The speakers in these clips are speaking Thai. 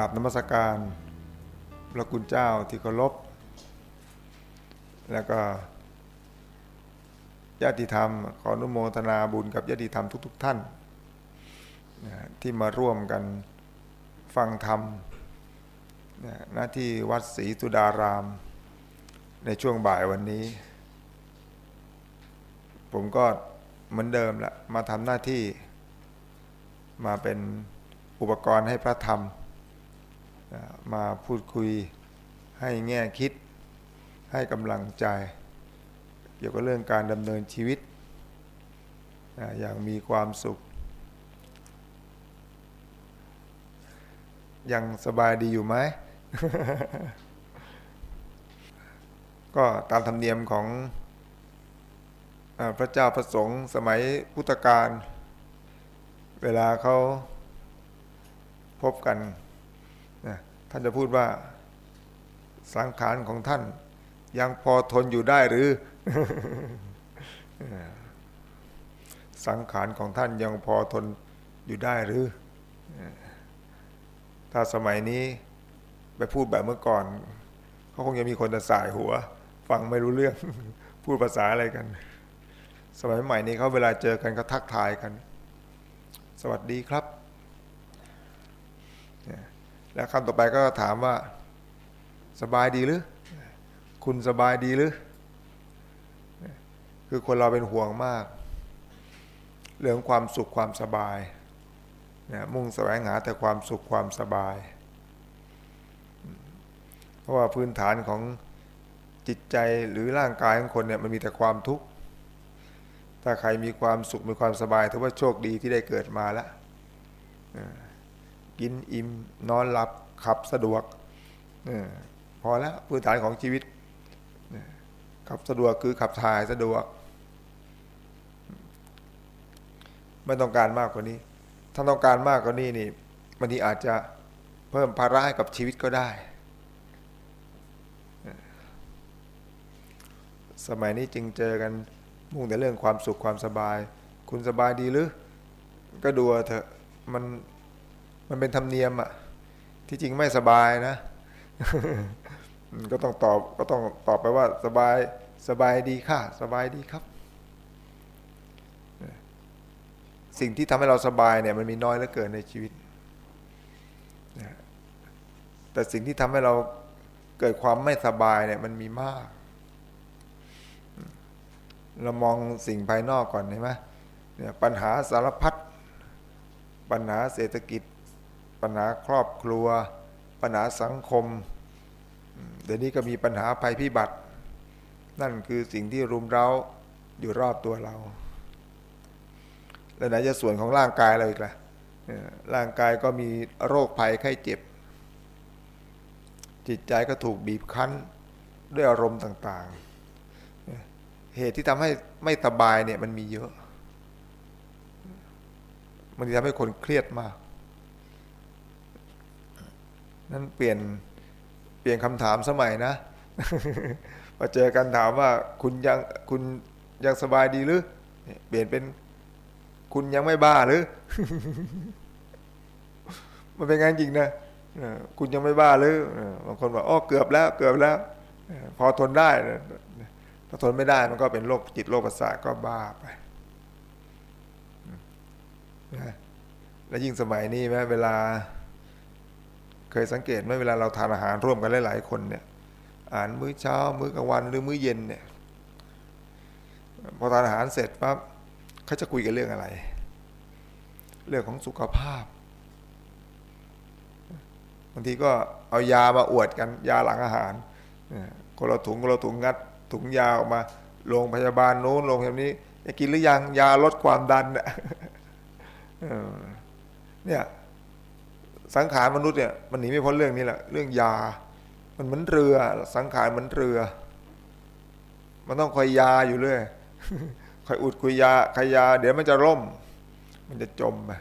กราบนมัสการพระคุณเจ้าที่เคารพแล้วก็ญาติธรรม ขออนุโมทนาบุญกับญาติธรรมทุก ๆ ท่านนะที่มาร่วมกันฟังธรรมนะหน้าที่วัดศรีสุดาราม ในช่วงบ่ายวันนี้ ผมก็เหมือนเดิมละมาทำหน้าที่มาเป็นอุปกรณ์ให้พระธรรม มาพูดคุยให้แง่คิด ให้กำลังใจ เกี่ยวกับเรื่องการดำเนินชีวิต อย่างมีความสุข ยังสบายดีอยู่ไหม ก็ตามธรรมเนียมของพระเจ้าพระสงฆ์สมัยพุทธกาลเวลาเขาพบกัน ท่านจะพูดว่าสังขารของท่าน ยังพอทนอยู่ได้หรือ สังขารของท่านยังพอทนอยู่ได้หรือ ถ้าสมัยนี้ไปพูดแบบเมื่อก่อนเขาคงจะมีคนจะสายหัว ฟังไม่รู้เรื่อง พูดภาษาอะไรกัน สมัยใหม่นี้เขาเวลาเจอกันก็ทักทายกัน สวัสดีครับ แล้วคำต่อไปก็ถามว่า สบายดีหรือ คุณสบายดีหรือ คือคนเราเป็นห่วงมาก เรื่องความสุขความสบายนะมุ่งแสวงหาแต่ความสุขความสบาย เพราะว่าพื้นฐานของจิตใจหรือร่างกายของคนเนี่ยมันมีแต่ความทุกข์ ถ้าใครมีความสุขมีความสบายถือว่าโชคดีที่ได้เกิดมาแล้ว กินอิ่มนอนหลับขับสะดวกพอแล้วพื้นฐานของชีวิตขับสะดวกคือขับถ่ายสะดวก ไม่ต้องการมากกว่านี้ ถ้าต้องการมากกว่านี้นี่บางทีอาจจะเพิ่มภาระให้กับชีวิตก็ได้ สมัยนี้จึงเจอกันมุ่งแต่เรื่องความสุขความสบาย คุณสบายดีหรือ ก็ดูเถอะมัน มันเป็นธรรมเนียมอะที่จริงไม่สบายนะ ก็ต้องตอบก็ต้องตอบไปว่าสบายสบายดีค่ะ สบายดีครับ สิ่งที่ทำให้เราสบายเนี่ย มันมีน้อยเหลือเกินในชีวิต แต่สิ่งที่ทำให้เราเกิดความไม่สบายเนี่ย มันมีมาก เรามองสิ่งภายนอกก่อนเห็นไหมเนี่ยปัญหาสารพัดปัญหาเศรษฐกิจ ปัญหาครอบครัว ปัญหาสังคม เดี๋ยวนี้ก็มีปัญหาภัยพิบัติ นั่นคือสิ่งที่รุมเร้าอยู่รอบตัวเรา แล้วไหนจะส่วนของร่างกายเราอีกล่ะร่างกายก็มีโรคภัยไข้เจ็บ จิตใจก็ถูกบีบคั้นด้วยอารมณ์ต่าง ๆ เหตุที่ทำให้ไม่สบายเนี่ยมันมีเยอะ มันทำให้คนเครียดมาก นั้นเปลี่ยนเปลี่ยนคำถามสมัยนะพอเจอกันถามว่าคุณยังคุณยังสบายดีหรือเปลี่ยนเป็นคุณยังไม่บ้าหรือ มันเป็นงานจริงนะคุณยังไม่บ้าหรือบางคนบอกอ๋อเกือบแล้วเกือบแล้ว พอทนได้ถ้าทนไม่ได้มันก็เป็นโรคจิตโรคประสาทก็บ้าไปแล้วยิ่งสมัยนี้ไหมเวลา เคยสังเกตไหมเวลาเราทานอาหารร่วมกันหลายๆคนเนี่ยอ่านมื้อเช้า มื้อกลางวันหรือมื้อเย็นเนี่ยพอทานอาหารเสร็จปั๊บเขาจะคุยกันเรื่องอะไร เรื่องของสุขภาพบางทีก็เอายามาอวดกันยาหลังอาหารคนเราถุงคนเราถุงงัด ถุงยาออกมาโรงพยาบาลโน้นโรงพยาบาลนี้จะกินหรือยังยาลดความดันเนี่ย สังขารมนุษย์เนี่ยมันหนีไม่พ้นเรื่องนี้แหละเรื่องยา มันเหมือนเรือ สังขารเหมือนเรือ มันต้องคอยยาอยู่เรื่อยคอยอุดคุยยาคอยยา เดี๋ยวมันจะร่ม มันจะจมไป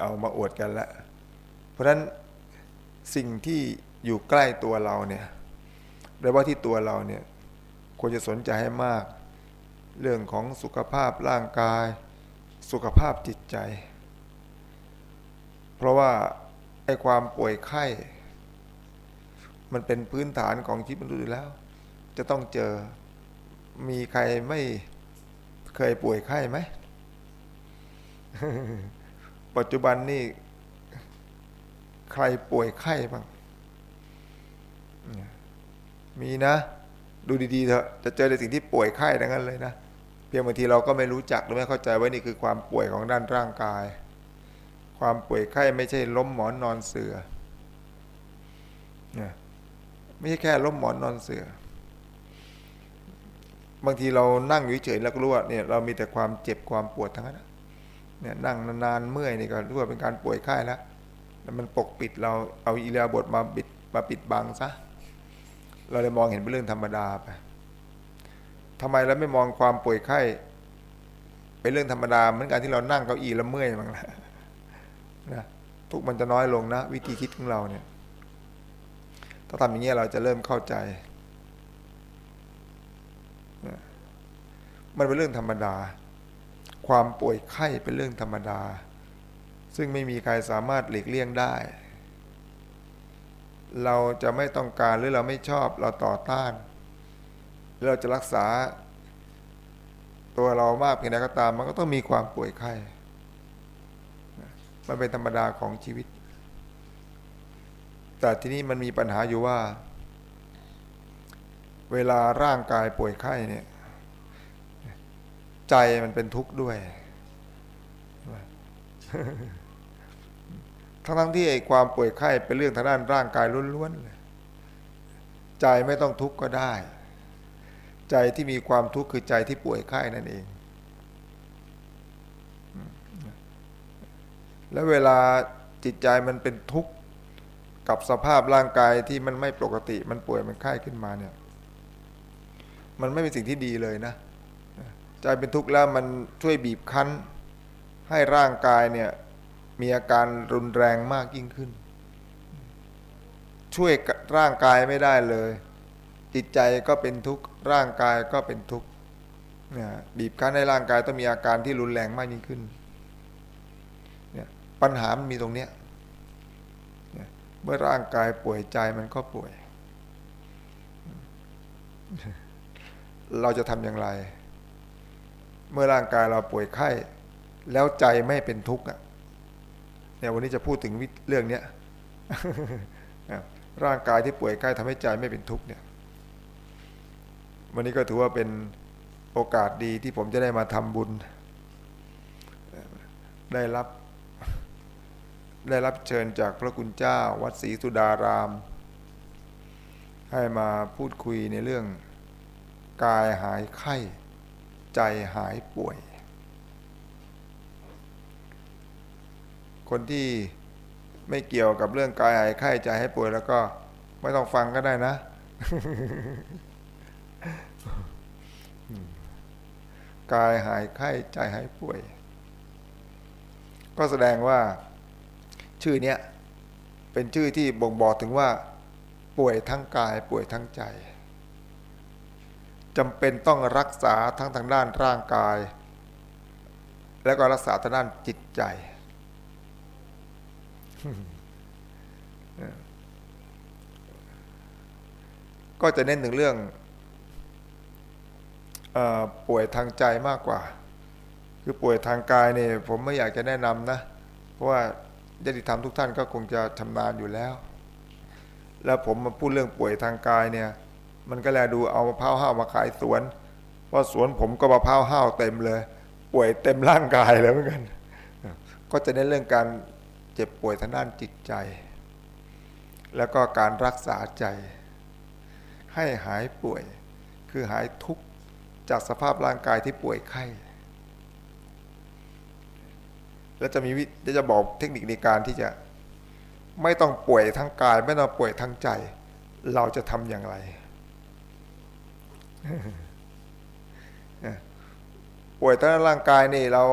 เอามาอวดกันล้วเพราะฉะนั้นสิ่งที่อยู่ใกล้ตัวเราเนี่ยโดยว่าที่ตัวเราเนี่ยควรจะสนใจให้มาก เรื่องของสุขภาพร่างกาย สุขภาพจิตใจ เพราะว่าไอ้ความป่วยไข้ มันเป็นพื้นฐานของชีวิตมนุษย์อยู่แล้ว จะต้องเจอมีใครไม่เคยป่วยไข้ไหม ปัจจุบันนี่ใครป่วยไข้บ้าง มีนะ ดูดีๆเถอะ จะเจอในสิ่งที่ป่วยไข้ดังนั้นเลยนะ เพียงบางทีเราก็ไม่รู้จักหรือไม่เข้าใจว่านี่คือความป่วยของด้านร่างกาย ความป่วยไข้ไม่ใช่ล้มหมอนนอนเสือเนี่ยไม่ใช่แค่ล้มหมอนนอนเสือ บางทีเรานั่งอยู่เฉยแล้วก็รู้ว่าเนี่ยเรามีแต่ความเจ็บความปวดทั้งนั้นเนี่ยนั่งนานๆเมื่อยนี่ก็รู้ว่าเป็นการป่วยไข้แล้วแล้วมันปกปิดเราเอาอิเลียบทมาปิดมาปิดบังซะเราเลยมองเห็นเป็นเรื่องธรรมดาไปทำไมเราไม่มองความป่วยไข้เป็นเรื่องธรรมดาเหมือนกันที่เรานั่งเก้าอี้แล้วเมื่อยมั้งนะ นะทุกมันจะน้อยลงนะ วิธีคิดของเราเนี่ย ถ้าทำอย่างนี้เราจะเริ่มเข้าใจมันเป็นเรื่องธรรมดา ความป่วยไข้เป็นเรื่องธรรมดา ซึ่งไม่มีใครสามารถหลีกเลี่ยงได้ เราจะไม่ต้องการหรือเราไม่ชอบเราต่อต้าน เราจะรักษาตัวเรามากเพียงใดก็ตาม มันก็ต้องมีความป่วยไข้ มันเป็นธรรมดาของชีวิต แต่ที่นี้มันมีปัญหาอยู่ว่า เวลาร่างกายป่วยไข้เนี่ย ใจมันเป็นทุกข์ด้วยทั้งทั้งที่ไอ้ความป่วยไข้เป็นเรื่องทางด้านร่างกายล้วนๆเลยใจไม่ต้องทุกข์ก็ได้ ใจที่มีความทุกข์คือใจที่ป่วยไข้นั่นเอง แล้วเวลาจิตใจมันเป็นทุกข์กับสภาพร่างกายที่มันไม่ปกติ มันป่วยมันไข้ขึ้นมาเนี่ย มันไม่เป็นสิ่งที่ดีเลยนะใจเป็นทุกข์แล้วมันช่วยบีบคั้น ให้ร่างกายเนี่ยมีอาการรุนแรงมากยิ่งขึ้น ช่วยร่างกายไม่ได้เลย จิตใจก็เป็นทุกข์ร่างกายก็เป็นทุกข์บีบคั้นให้ร่างกายต้องมีอาการที่รุนแรงมากยิ่งขึ้น ปัญหามันมีตรงเนี้ยเมื่อร่างกายป่วยใจมันก็ป่วย เราจะทำอย่างไร เมื่อร่างกายเราป่วยไข้ แล้วใจไม่เป็นทุกข์เนี่ยวันนี้จะพูดถึงเรื่องเนี้ยร่างกายที่ป่วยไข้ทำให้ใจไม่เป็นทุกข์เนี่ย วันนี้ก็ถือว่าเป็นโอกาสดีที่ผมจะได้มาทำบุญ ได้รับ ได้รับเชิญจากพระคุณเจ้าวัดศรีสุดาราม ให้มาพูดคุยในเรื่อง กายหายไข้ ใจหายป่วย คนที่ไม่เกี่ยวกับเรื่องกายหายไข้ใจหายป่วยแล้วก็ไม่ต้องฟังก็ได้นะ กายหายไข้ใจหายป่วย ก็แสดงว่า ชื่อเนี้ยเป็นชื่อที่บ่งบอกถึงว่า ป่วยทั้งกายป่วยทั้งใจจำเป็นต้องรักษาทั้งทางด้านร่างกาย และก็รักษาทางด้านจิตใจ ก็จะเน้นถึงเรื่องอป่วยทางใจมากกว่า คือป่วยทางกายเนี่ยผมไม่อยากจะแนะนำนะ เพราะว่า ญาติธรรมทุกท่านก็คงจะชำนาญอยู่แล้ว แล้วผมมาพูดเรื่องป่วยทางกายเนี่ย มันก็แลดูเอามะพร้าวห้าวมาขายสวนเพราะสวนผมก็มะพร้าวห้าวเต็มเลย ป่วยเต็มร่างกายเลยเหมือนกัน ก็จะในเรื่องการเจ็บป่วยทางด้านจิตใจ แล้วก็การรักษาใจ ให้หายป่วยคือหายทุกข์จากสภาพร่างกายที่ป่วยไข้ แล้วจะมีวิจะบอกเทคนิคในการที่จะไม่ต้องป่วยทั้งกาย ไม่ต้องป่วยทั้งใจ เราจะทำอย่างไร ป่วยทางร่างกายนี่เรา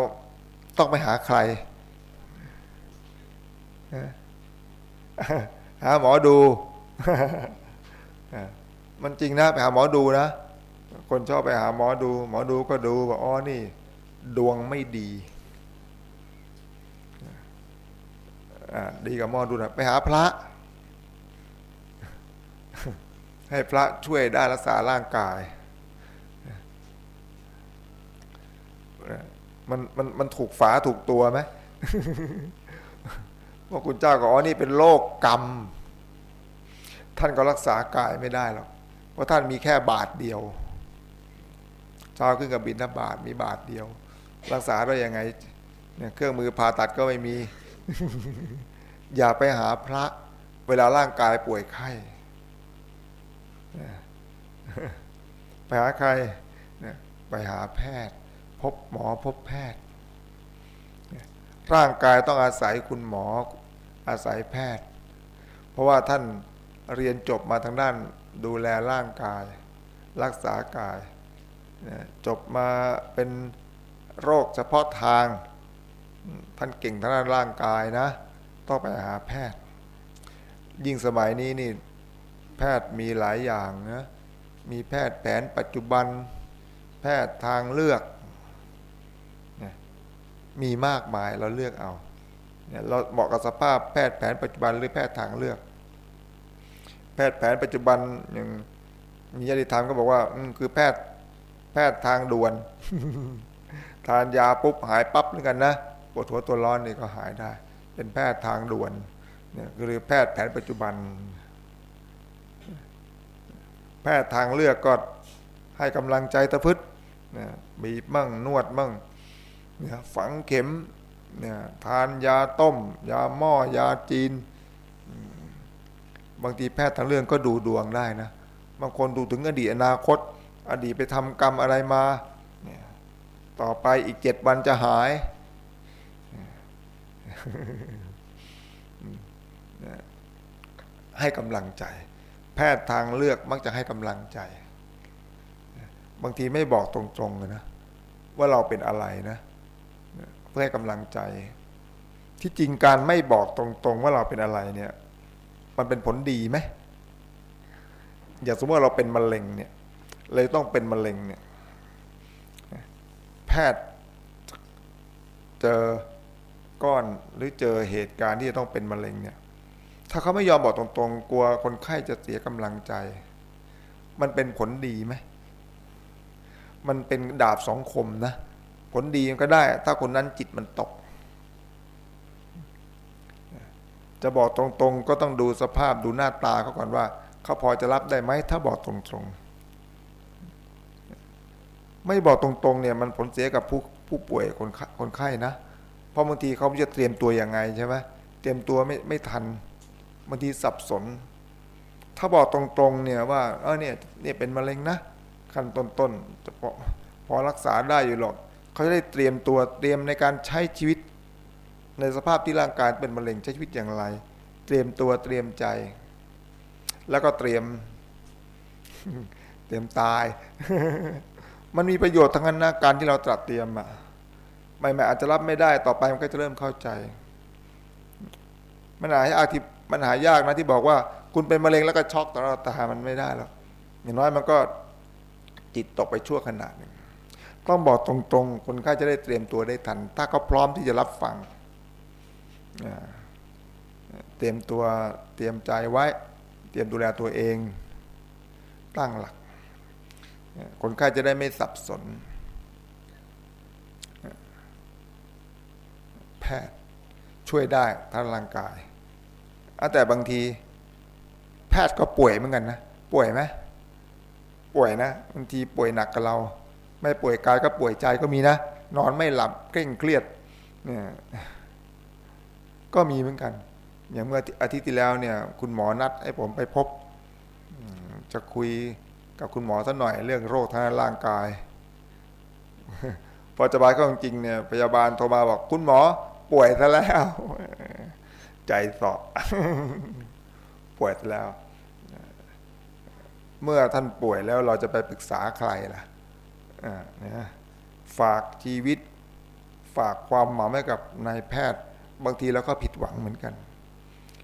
ต้องไปหาใคร หาหมอดู มันจริงนะ ไปหาหมอดูนะ คนชอบไปหาหมอดู หมอดูก็ดูบอกอ๋อนี่ ดวงไม่ดี อ่า ดีกับหม้อดูนะไปหาพระ ให้พระช่วยได้รักษาร่างกาย มันมันมันถูกฝาถูกตัวไหมว่าคุณเจ้าก็อ๋อนี่เป็นโรคกรรม ท่านก็รักษากายไม่ได้หรอกเพราะท่านมีแค่บาทเดียวเช้าขึ้นกับบินทบาทมีบาทเดียว รักษาได้ยังไงเนี่ยเครื่องมือผ่าตัดก็ไม่มี อย่าไปหาพระเวลาร่างกายป่วยไข้ไปหาใครไปหาแพทย์ พบหมอพบแพทย์ ร่างกายต้องอาศัยคุณหมออาศัยแพทย์ เพราะว่าท่านเรียนจบมาทางด้านดูแลร่างกาย รักษากาย จบมาเป็นโรคเฉพาะทาง ท่านเก่งทางด้านร่างกายนะ ต้องไปหาแพทย์ ยิ่งสมัยนี้นี่แพทย์มีหลายอย่างนะมีแพทย์แผนปัจจุบัน แพทย์ทางเลือกมีมากมายเราเลือกเอาเนี่ยเราเหมาะกับสภาพแพทย์แผนปัจจุบันหรือแพทย์ทางเลือก แพทย์แผนปัจจุบันอย่างมีญาติธรรมก็บอกว่าคือแพทย์แพทย์ทางด่วน ทานยาปุ๊บหายปั๊บเหมือนกันนะ วดหัวตัวร้อนนี่ก็หายได้ เป็นแพทย์ทางด่วนเนี่ยคือแพทย์แผนปัจจุบัน แพทย์ทางเลือกก็ให้กำลังใจตะพึดบีบมั่งนวดมั่งเนี่ยฝังเข็มเนี่ยทานยาต้ม ยาหม้อยาจีน บางทีแพทย์ทางเรื่องก็ดูดวงได้นะบางคนดูถึงอดีตอนาคต อดีตไปทำกรรมอะไรมาเนี่ยต่อไปอีกเจ็ดวันจะหาย ให้กำลังใจ แพทย์ทางเลือกมักจะให้กำลังใจ บางทีไม่บอกตรงๆเลยนะว่าเราเป็นอะไรนะเพื่อให้กำลังใจ ที่จริงการไม่บอกตรงๆ ว่าเราเป็นอะไรเนี่ย มันเป็นผลดีไหมอย่างสมมติว่าเราเป็นมะเร็งเนี่ย เลยต้องเป็นมะเร็งเนี่ย แพทย์เจอ ก้อนหรือเจอเหตุการณ์ที่จะต้องเป็นมะเร็งเนี่ย ถ้าเขาไม่ยอมบอกตรงๆ กลัวคนไข้จะเสียกำลังใจ มันเป็นผลดีไหมมันเป็นดาบสองคมนะ ผลดีก็ได้ ถ้าคนนั้นจิตมันตก จะบอกตรงๆ ก็ต้องดูสภาพดูหน้าตาเขาก่อนว่า เขาพอจะรับได้ไหมถ้าบอกตรงๆ ไม่บอกตรงๆ เนี่ย มันผลเสียกับผู้ผู้ป่วยคนคนไข้นะ ราะบางทีเขาจะเตรียมตัวยังไงใช่ไหมเตรียมตัวไม่ไม่ทันบางทีสับสน ถ้าบอกตรงๆเนี่ยว่าเออเนี่ยเนี่ยเป็นมะเร็งนะขั้นต้นๆจะพอพอรักษาได้อยู่หรอกเขาจะได้เตรียมตัวเตรียมในการใช้ชีวิต ในสภาพที่ร่างกายเป็นมะเร็งใช้ชีวิตอย่างไร เตรียมตัวเตรียมใจ แล้วก็เตรียม เตรียมตาย มันมีประโยชน์ทั้งนั้นนะการที่เราตรัสเตรียมอะ ไม่ไม่อาจจะรับไม่ได้ต่อไปมันก็จะเริ่มเข้าใจมันหายาที่มันหายากนะที่บอกว่า คุณเป็นมะเร็งแล้วก็ช็อกต่อเราตามันไม่ได้หรอกอย่างน้อยมันก็จิตตกไปชั่วขณะหนึ่งต้องบอกตรงๆ คนไข้จะได้เตรียมตัวได้ทัน ถ้าเขาพร้อมที่จะรับฟังเตรียมตัวเตรียมใจไว้ เตรียมดูแลตัวเอง ตั้งหลัก คนไข้จะได้ไม่สับสน พทย์ ช่วยได้ทั้งร่างกายแต่บางที แพทย์ก็ป่วยเหมือนกันนะป่วยไหมป่วยนะบางทีป่วยหนักกับเรา ไม่ป่วยกายก็ป่วยใจก็มีนะนอนไม่หลับเคร่งเครียดเนี่ยก็มีเหมือนกัน อย่างเมื่ออาทิตย์ที่แล้วเนี่ย คุณหมอนัดให้ผมไปพบ จะคุยกับคุณหมอสักหน่อยเรื่องโรคทางร่างกาย พอจะบายก็จริงเนี่ยพยาบาลโทรมาบอกคุณหมอ ป่วยซะแล้ว ใจสอบป่วยซะแล้ว เมื่อท่านป่วยแล้วเราจะไปปรึกษาใครล่ะนะฝากชีวิต ฝากความหมายให้กับนายแพทย์ บางทีเราก็ผิดหวังเหมือนกัน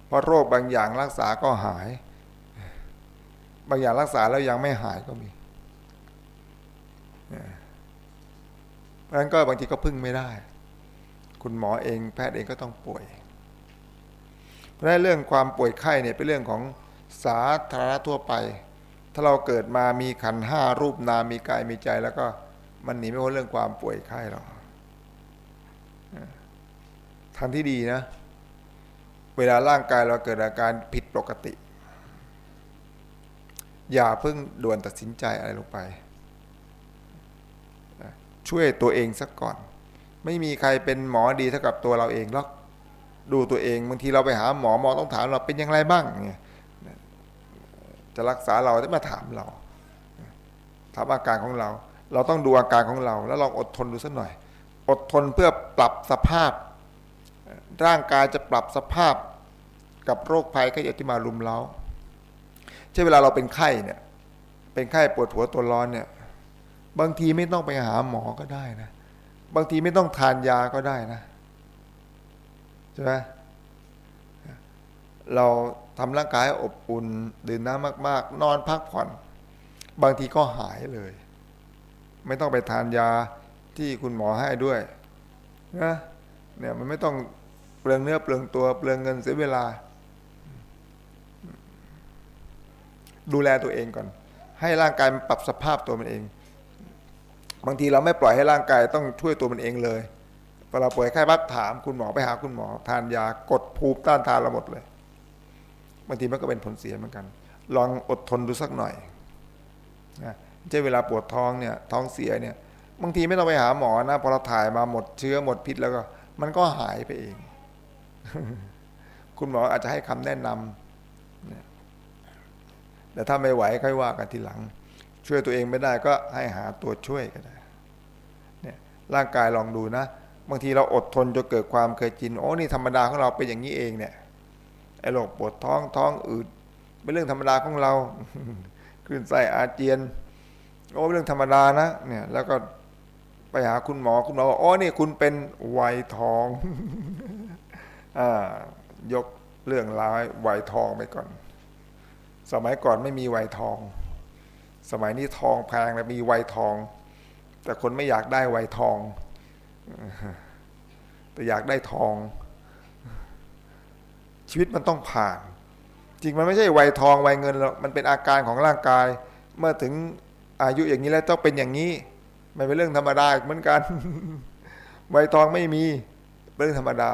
เพราะโรคบางอย่างรักษาก็หาย บางอย่างรักษาแล้วยังไม่หายก็มีเพราะฉะนั้นก็บางทีก็พึ่งไม่ได้ คุณหมอเองแพทย์เองก็ต้องป่วยราะฉะนั้นเรื่องความป่วยไข้เนี่ยเป็นเรื่องของสาธารณทั่วไป ถ้าเราเกิดมามีขันห้ารูปนามมีกายมีใจ แล้วก็มันหนีไม่พ้นเรื่องความป่วยไข้หรอกทางที่ดีนะ เวลาร่างกายเราเกิดอาการผิดปกติ อย่าเพิ่งด่วนตัดสินใจอะไรลงไป ช่วยตัวเองสักก่อน ไม่มีใครเป็นหมอดีเท่ากับตัวเราเองหรอกดูตัวเองบางทีเราไปหาหมอหมอต้องถามเราเป็นอย่างไรบ้างเนี่ยจะรักษาเราจะมาถามเราถามอาการของเรา เราต้องดูอาการของเรา แล้วลองอดทนดูสักหน่อย อดทนเพื่อปรับสภาพ ร่างกายจะปรับสภาพกับโรคภัยไข้เจ็บที่มารุมเราเช่นเวลาเราเป็นไข้เนี่ยเป็นไข้ปวดหัวตัวร้อนเนี่ย บางทีไม่ต้องไปหาหมอก็ได้นะ บางทีไม่ต้องทานยาก็ได้นะใช่ไหมเราทำร่างกายอบอุ่นดื่มน้ำมาก ๆ นอนพักผ่อน บางทีก็หายเลย ไม่ต้องไปทานยาที่คุณหมอให้ด้วยนะเนี่ยมันไม่ต้องเปลืองเนื้อเปลืองตัวเปลืองเงินเสียเวลา ดูแลตัวเองก่อน ให้ร่างกายมันปรับสภาพตัวมันเอง บางทีเราไม่ปล่อยให้ร่างกายต้องช่วยตัวมันเองเลยพอเราป่วยไข้ปั๊บถามคุณหมอไปหาคุณหมอ ทานยากดภูมิต้านทานเราหมดเลยบางทีมันก็เป็นผลเสียเหมือนกัน ลองอดทนดูสักหน่อยนะใช่เวลาปวดท้องเนี่ยท้องเสียเนี่ยบางทีไม่ต้องไปหาหมอนะพอเราถ่ายมาหมดเชื้อหมดพิษแล้วก็ มันก็หายไปเอง คุณหมออาจจะให้คำแนะนำแต่ถ้าไม่ไหวค่อยว่ากันทีหลัง ช่วยตัวเองไม่ได้ก็ให้หาตัวช่วยก็ได้เนี่ยร่างกายลองดูนะ บางทีเราอดทนจนเกิดความเคยชินโอ้นี่ธรรมดาของเราเป็นอย่างนี้เองเนี่ยไอ้โรคปวดท้องท้องอืดเป็นเรื่องธรรมดาของเราคลื่นไส้อาเจียนโอ้เรื่องธรรมดานะเนี่ยแล้วก็ไปหาคุณหมอคุณหมอบอกอ๋อนี่คุณเป็นไวทองอ่ายกเรื่องร้ายไวทองไปก่อน สมัยก่อนไม่มีไวทอง สมัยนี้ทองแพงแล้วมีไวทอง แต่คนไม่อยากได้ไวทอง แต่อยากได้ทอง ชีวิตมันต้องผ่าน จริงมันไม่ใช่ไวทองไวเงินหรอกมันเป็นอาการของร่างกาย เมื่อถึงอายุอย่างนี้แล้วต้องเป็นอย่างนี้ไม่เป็นเรื่องธรรมดาเหมือนกันไวทองไม่มีเเรื่องธรรมดา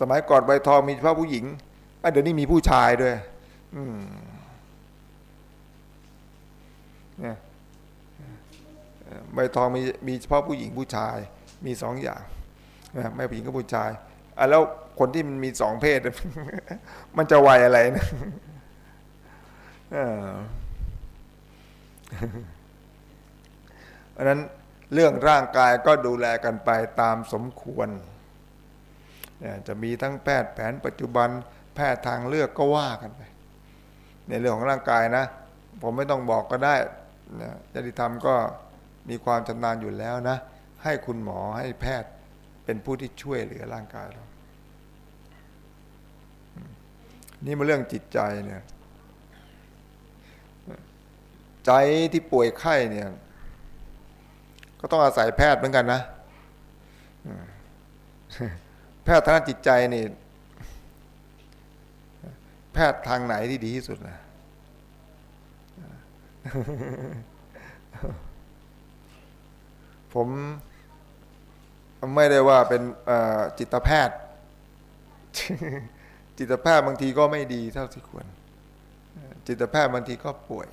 สมัยก่อนไวทองมีเฉพาะผู้หญิงเดี๋ยวนี้มีผู้ชายด้วยเนี่ย ใบทองมีมีเฉพาะผู้หญิงผู้ชายมีสองอย่างนะไม่ผู้หญิงก็ผู้ชายอะแล้วคนที่มันมีสองเพศ มันจะวัยอะไรนะเพราะนั้นเรื่องร่างกายก็ดูแลกันไปตามสมควร จะมีทั้งแพทย์แผนปัจจุบันแพทย์ทางเลือกก็ว่ากันไป ในเรื่องของร่างกายนะ ผมไม่ต้องบอกก็ได้จริธรรมก็ มีความชำนาญอยู่แล้วนะ ให้คุณหมอให้แพทย์เป็นผู้ที่ช่วยเหลือร่างกายเรา นี่มาเรื่องจิตใจเนี่ยใจที่ป่วยไข้เนี่ย ก็ต้องอาศัยแพทย์เหมือนกันนะแพทย์ทางจิตใจนี่ แพทย์ทางไหนที่ดีที่สุดนะ ผมไม่ได้ว่าเป็นจิตแพทย์ จิตแพทย์บางทีก็ไม่ดีเท่าที่ควร จิตแพทย์บางทีก็ป่วย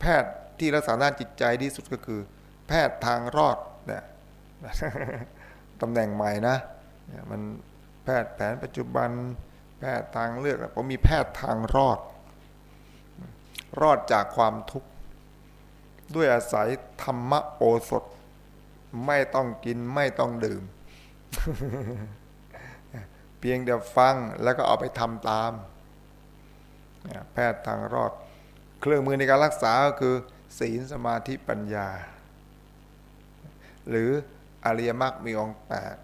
แพทย์ที่รักษาด้านจิตใจที่สุดก็คือ แพทย์ทางรอดเนี่ยตำแหน่งใหม่นะมันแพทย์แผนปัจจุบัน แพทย์ทางเลือกผมมีแพทย์ทางรอด รอดจากความทุกข์ ด้วยอาศัยธรรมโอสถ ไม่ต้องกินไม่ต้องดื่ม เพียงเดียวฟังแล้วก็เอาไปทำตาม แพทย์ทางรอด เครื่องมือในการรักษาก็คือศีลสมาธิปัญญา หรืออริยมรรคมีองค์แปด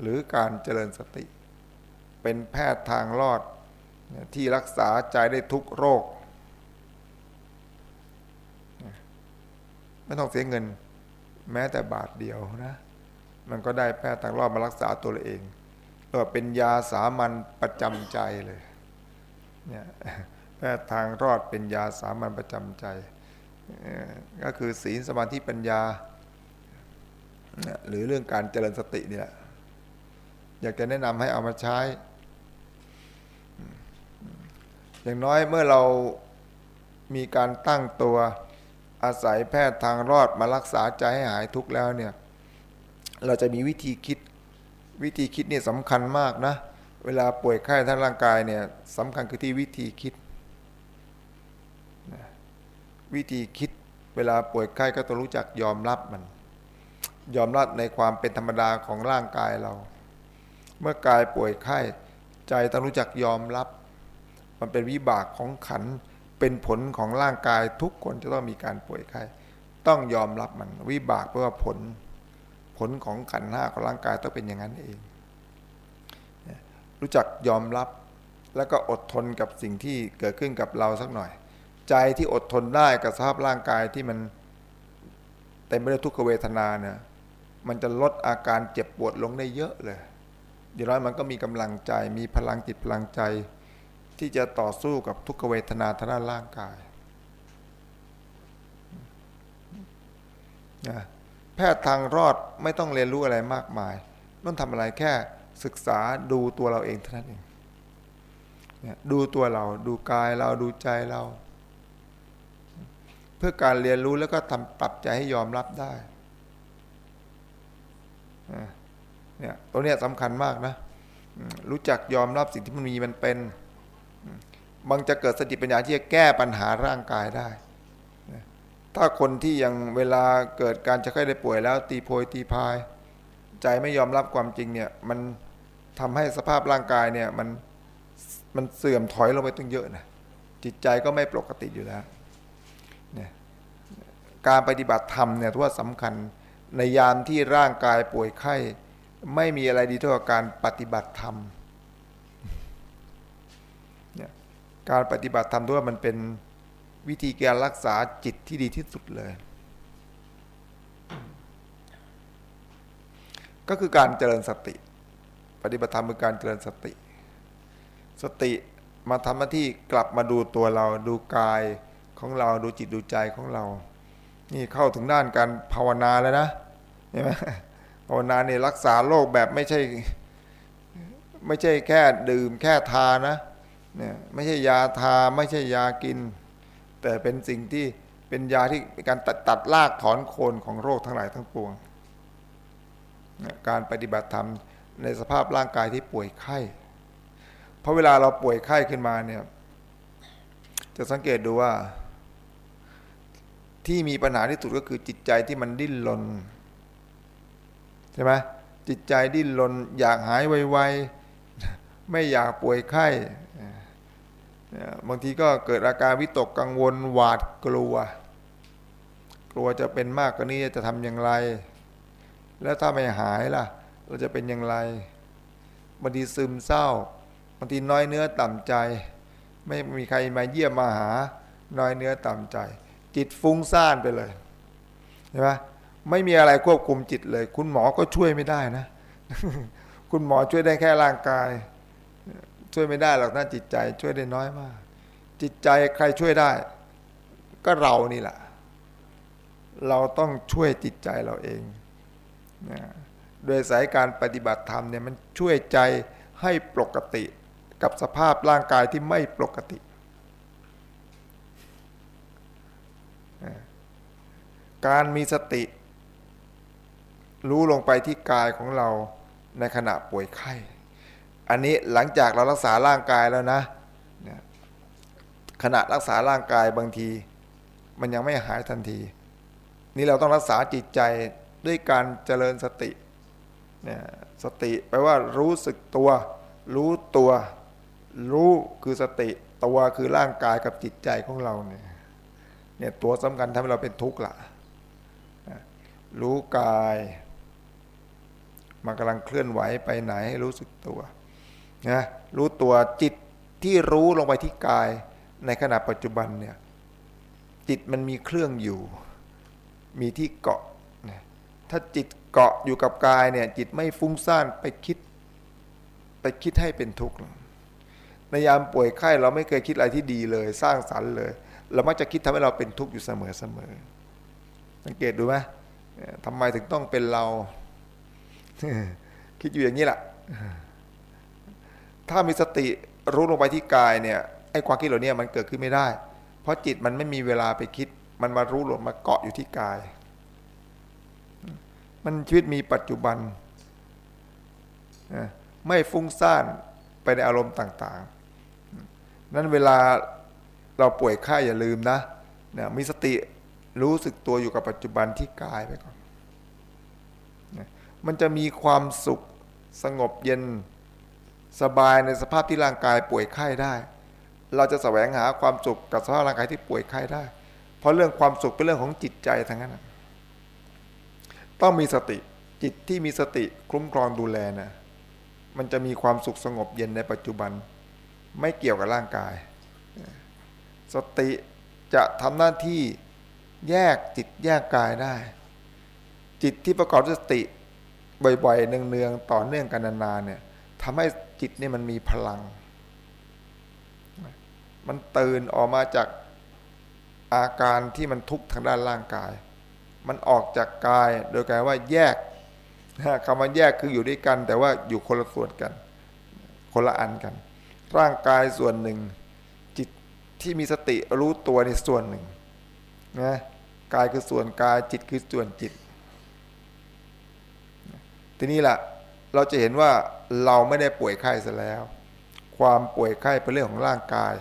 หรือการเจริญสติ เป็นแพทย์ทางรอดที่รักษาใจได้ทุกโรค ไม่ต้องเสียเงิน แม้แต่บาทเดียวนะ มันก็ได้แพทย์ทางรอดมารักษาตัวเองเออเป็นยาสามัญประจำใจเลยเนี่ยแพทย์ทางรอดเป็นยาสามัญประจำใจ ก็คือศีลสมาธิปัญญา หรือเรื่องการเจริญสตินี่แหละอยากจะแนะนำให้เอามาใช้ อย่างน้อยเมื่อเรามีการตั้งตัว อาศัยแพทย์ทางรอดมารักษาใจให้หายทุกข์แล้วเนี่ยเราจะมีวิธีคิดวิธีคิดเนี่ยสำคัญมากนะ เวลาป่วยไข้ทั้งร่างกายเนี่ยสำคัญคือที่วิธีคิด วิธีคิดเวลาป่วยไข้ก็ต้องรู้จักยอมรับมัน ยอมรับในความเป็นธรรมดาของร่างกายเรา เมื่อกายป่วยไข้ใจต้องรู้จักยอมรับ มันเป็นวิบากของขัน เป็นผลของร่างกายทุกคนจะต้องมีการป่วยไข้ต้องยอมรับมันวิบากเพราะว่าผลผลของขันห้าของร่างกายต้องเป็นอย่างนั้นเอง รู้จักยอมรับแล้วก็อดทนกับสิ่งที่เกิดขึ้นกับเราสักหน่อย ใจที่อดทนได้กับสภาพร่างกายที่มันเต็มไปด้วยทุกขเวทนาเนี่ยมันจะลดอาการเจ็บปวดลงได้เยอะเลยเดี๋ยวน้อยมันก็มีกำลังใจมีพลังจิตพลังใจ ที่จะต่อสู้กับทุกขเวทนาทางด้านร่างกายนะแพทย์ทางรอดไม่ต้องเรียนรู้อะไรมากมายต้องทำอะไรแค่ศึกษาดูตัวเราเองเท่านั้นเองดูตัวเราดูกายเราดูใจเรา เพื่อการเรียนรู้แล้วก็ทำปรับใจให้ยอมรับได้เนี่ยตัวเนี้ยสำคัญมากนะ รู้จักยอมรับสิ่งที่มันมีมันเป็น มันจะเกิดสติปัญญาที่จะแก้ปัญหาร่างกายได้ ถ้าคนที่ยังเวลาเกิดการจะค่อยได้ป่วยแล้ว ตีโพยตีพาย ใจไม่ยอมรับความจริงเนี่ยมันทำให้สภาพร่างกายเนี่ยมันมันเสื่อมถอยลงไปตั้งเยอะนะจิตใจก็ไม่ปกติอยู่แล้วเนี่ยการปฏิบัติธรรมเนี่ยถือว่าสำคัญในยามที่ร่างกายป่วยไข้ ไม่มีอะไรดีเท่ากับการปฏิบัติธรรมเนี่ย การปฏิบัติธรรมด้วยมันเป็นวิธีการรักษาจิตที่ดีที่สุดเลย ก็คือการเจริญสติ ปฏิบัติธรรมคือการเจริญสติ สติมาทำหน้าที่กลับมาดูตัวเราดูกายของเราดูจิตดูใจของเรา นี่เข้าถึงด้านการภาวนาแล้วนะเห็นไหมภาวนาเนี่ยรักษาโรคแบบไม่ใช่ ไม่ใช่แค่ดื่มแค่ทานะ เนี่ยไม่ใช่ยาทาไม่ใช่ยากิน แต่เป็นสิ่งที่เป็นยาที่เป็นการตัดตัดรากถอนโคนของโรคทั้งหลายทั้งปวง การปฏิบัติธรรมในสภาพร่างกายที่ป่วยไข้ เพราะเวลาเราป่วยไข้ขึ้นมาเนี่ยจะสังเกตดูว่า ที่มีปัญหาที่สุดก็คือจิตใจที่มันดิ้นรนใช่ไหมจิตใจดิ้นรนอยากหายไวๆไม่อยากป่วยไข้ บางทีก็เกิดอาการวิตกกังวลหวาดกลัว กลัวจะเป็นมากกว่านี้จะทำอย่างไร แล้วถ้าไม่หายล่ะ เราจะเป็นอย่างไรบางทีซึมเศร้าบางทีน้อยเนื้อต่ำใจ ไม่มีใครมาเยี่ยมมาหา น้อยเนื้อต่ำใจ จิตฟุ้งซ่านไปเลยใช่ไหมไม่มีอะไรควบคุมจิตเลย คุณหมอก็ช่วยไม่ได้นะ คุณหมอช่วยได้แค่ร่างกาย ช่วยไม่ได้หรอกนะจิตใจช่วยได้น้อยมาก จิตใจใครช่วยได้ ก็เรานี่แหละ เราต้องช่วยจิตใจเราเองนะโดยสายการปฏิบัติธรรมเนี่ยมันช่วยใจให้ปกติกับสภาพร่างกายที่ไม่ปกติ การมีสติ รู้ลงไปที่กายของเราในขณะป่วยไข้ อันนี้หลังจากเรารักษาร่างกายแล้วนะ ขณะรักษาร่างกายบางที มันยังไม่หายทันที นี่เราต้องรักษาจิตใจด้วยการเจริญสติเนี่ยสติแปลว่ารู้สึกตัว รู้ตัว รู้คือสติ ตัวคือร่างกายกับจิตใจของเราเนี่ยเนี่ยตัวสำคัญทำให้เราเป็นทุกข์ละรู้กาย มันกำลังเคลื่อนไหวไปไหนให้รู้สึกตัว นะรู้ตัวจิตที่รู้ลงไปที่กาย ในขณะปัจจุบันเนี่ยจิตมันมีเครื่องอยู่ มีที่เกาะนะถ้าจิตเกาะอยู่กับกายเนี่ยจิตไม่ฟุ้งซ่านไปคิด ไปคิดให้เป็นทุกข์ในยามป่วยไข้เราไม่เคยคิดอะไรที่ดีเลย สร้างสรรค์เลย เรามักจะคิดทำให้เราเป็นทุกข์อยู่เสมอเสมอสังเกตดูไหมทำไมถึงต้องเป็นเรา คิดอยู่อย่างนี้แหละ ถ้ามีสติรู้ลงไปที่กายเนี่ยไอ้ความคิดเหล่านี้มันเกิดขึ้นไม่ได้ เพราะจิตมันไม่มีเวลาไปคิด มันมารู้หลงมาเกาะอยู่ที่กาย มันชีวิตมีปัจจุบันไม่ฟุ้งซ่านไปในอารมณ์ต่าง ๆ นั้นเวลาเราป่วยไข้อย่าลืมนะนะมีสติรู้สึกตัวอยู่กับปัจจุบันที่กายไปก่อน มันจะมีความสุขสงบเย็น สบายในสภาพที่ร่างกายป่วยไข้ได้ เราจะแสวงหาความสุขกับสภาพร่างกายที่ป่วยไข้ได้ เพราะเรื่องความสุขเป็นเรื่องของจิตใจทั้งนั้นต้องมีสติจิตที่มีสติคุ้มครองดูแลนะมันจะมีความสุขสงบเย็นในปัจจุบัน ไม่เกี่ยวกับร่างกาย สติจะทำหน้าที่แยกจิตแยกกายได้ จิตที่ประกอบด้วยสติบ่อยๆเนืองๆต่อเนื่องกันนานๆเนี่ยทำให้ จิตนี่มันมีพลัง มันตื่นออกมาจากอาการที่มันทุกข์ทางด้านร่างกาย มันออกจากกายโดยการว่าแยกคำว่าแยกคืออยู่ด้วยกัน แต่ว่าอยู่คนละส่วนกัน คนละอันกัน ร่างกายส่วนหนึ่ง จิตที่มีสติรู้ตัวในส่วนหนึ่งนะกายคือส่วนกายจิตคือส่วนจิต ทีนี้ล่ะ เราจะเห็นว่า เราไม่ได้ป่วยไข้ซะแล้ว ความป่วยไข้เป็นเรื่องของร่างกาย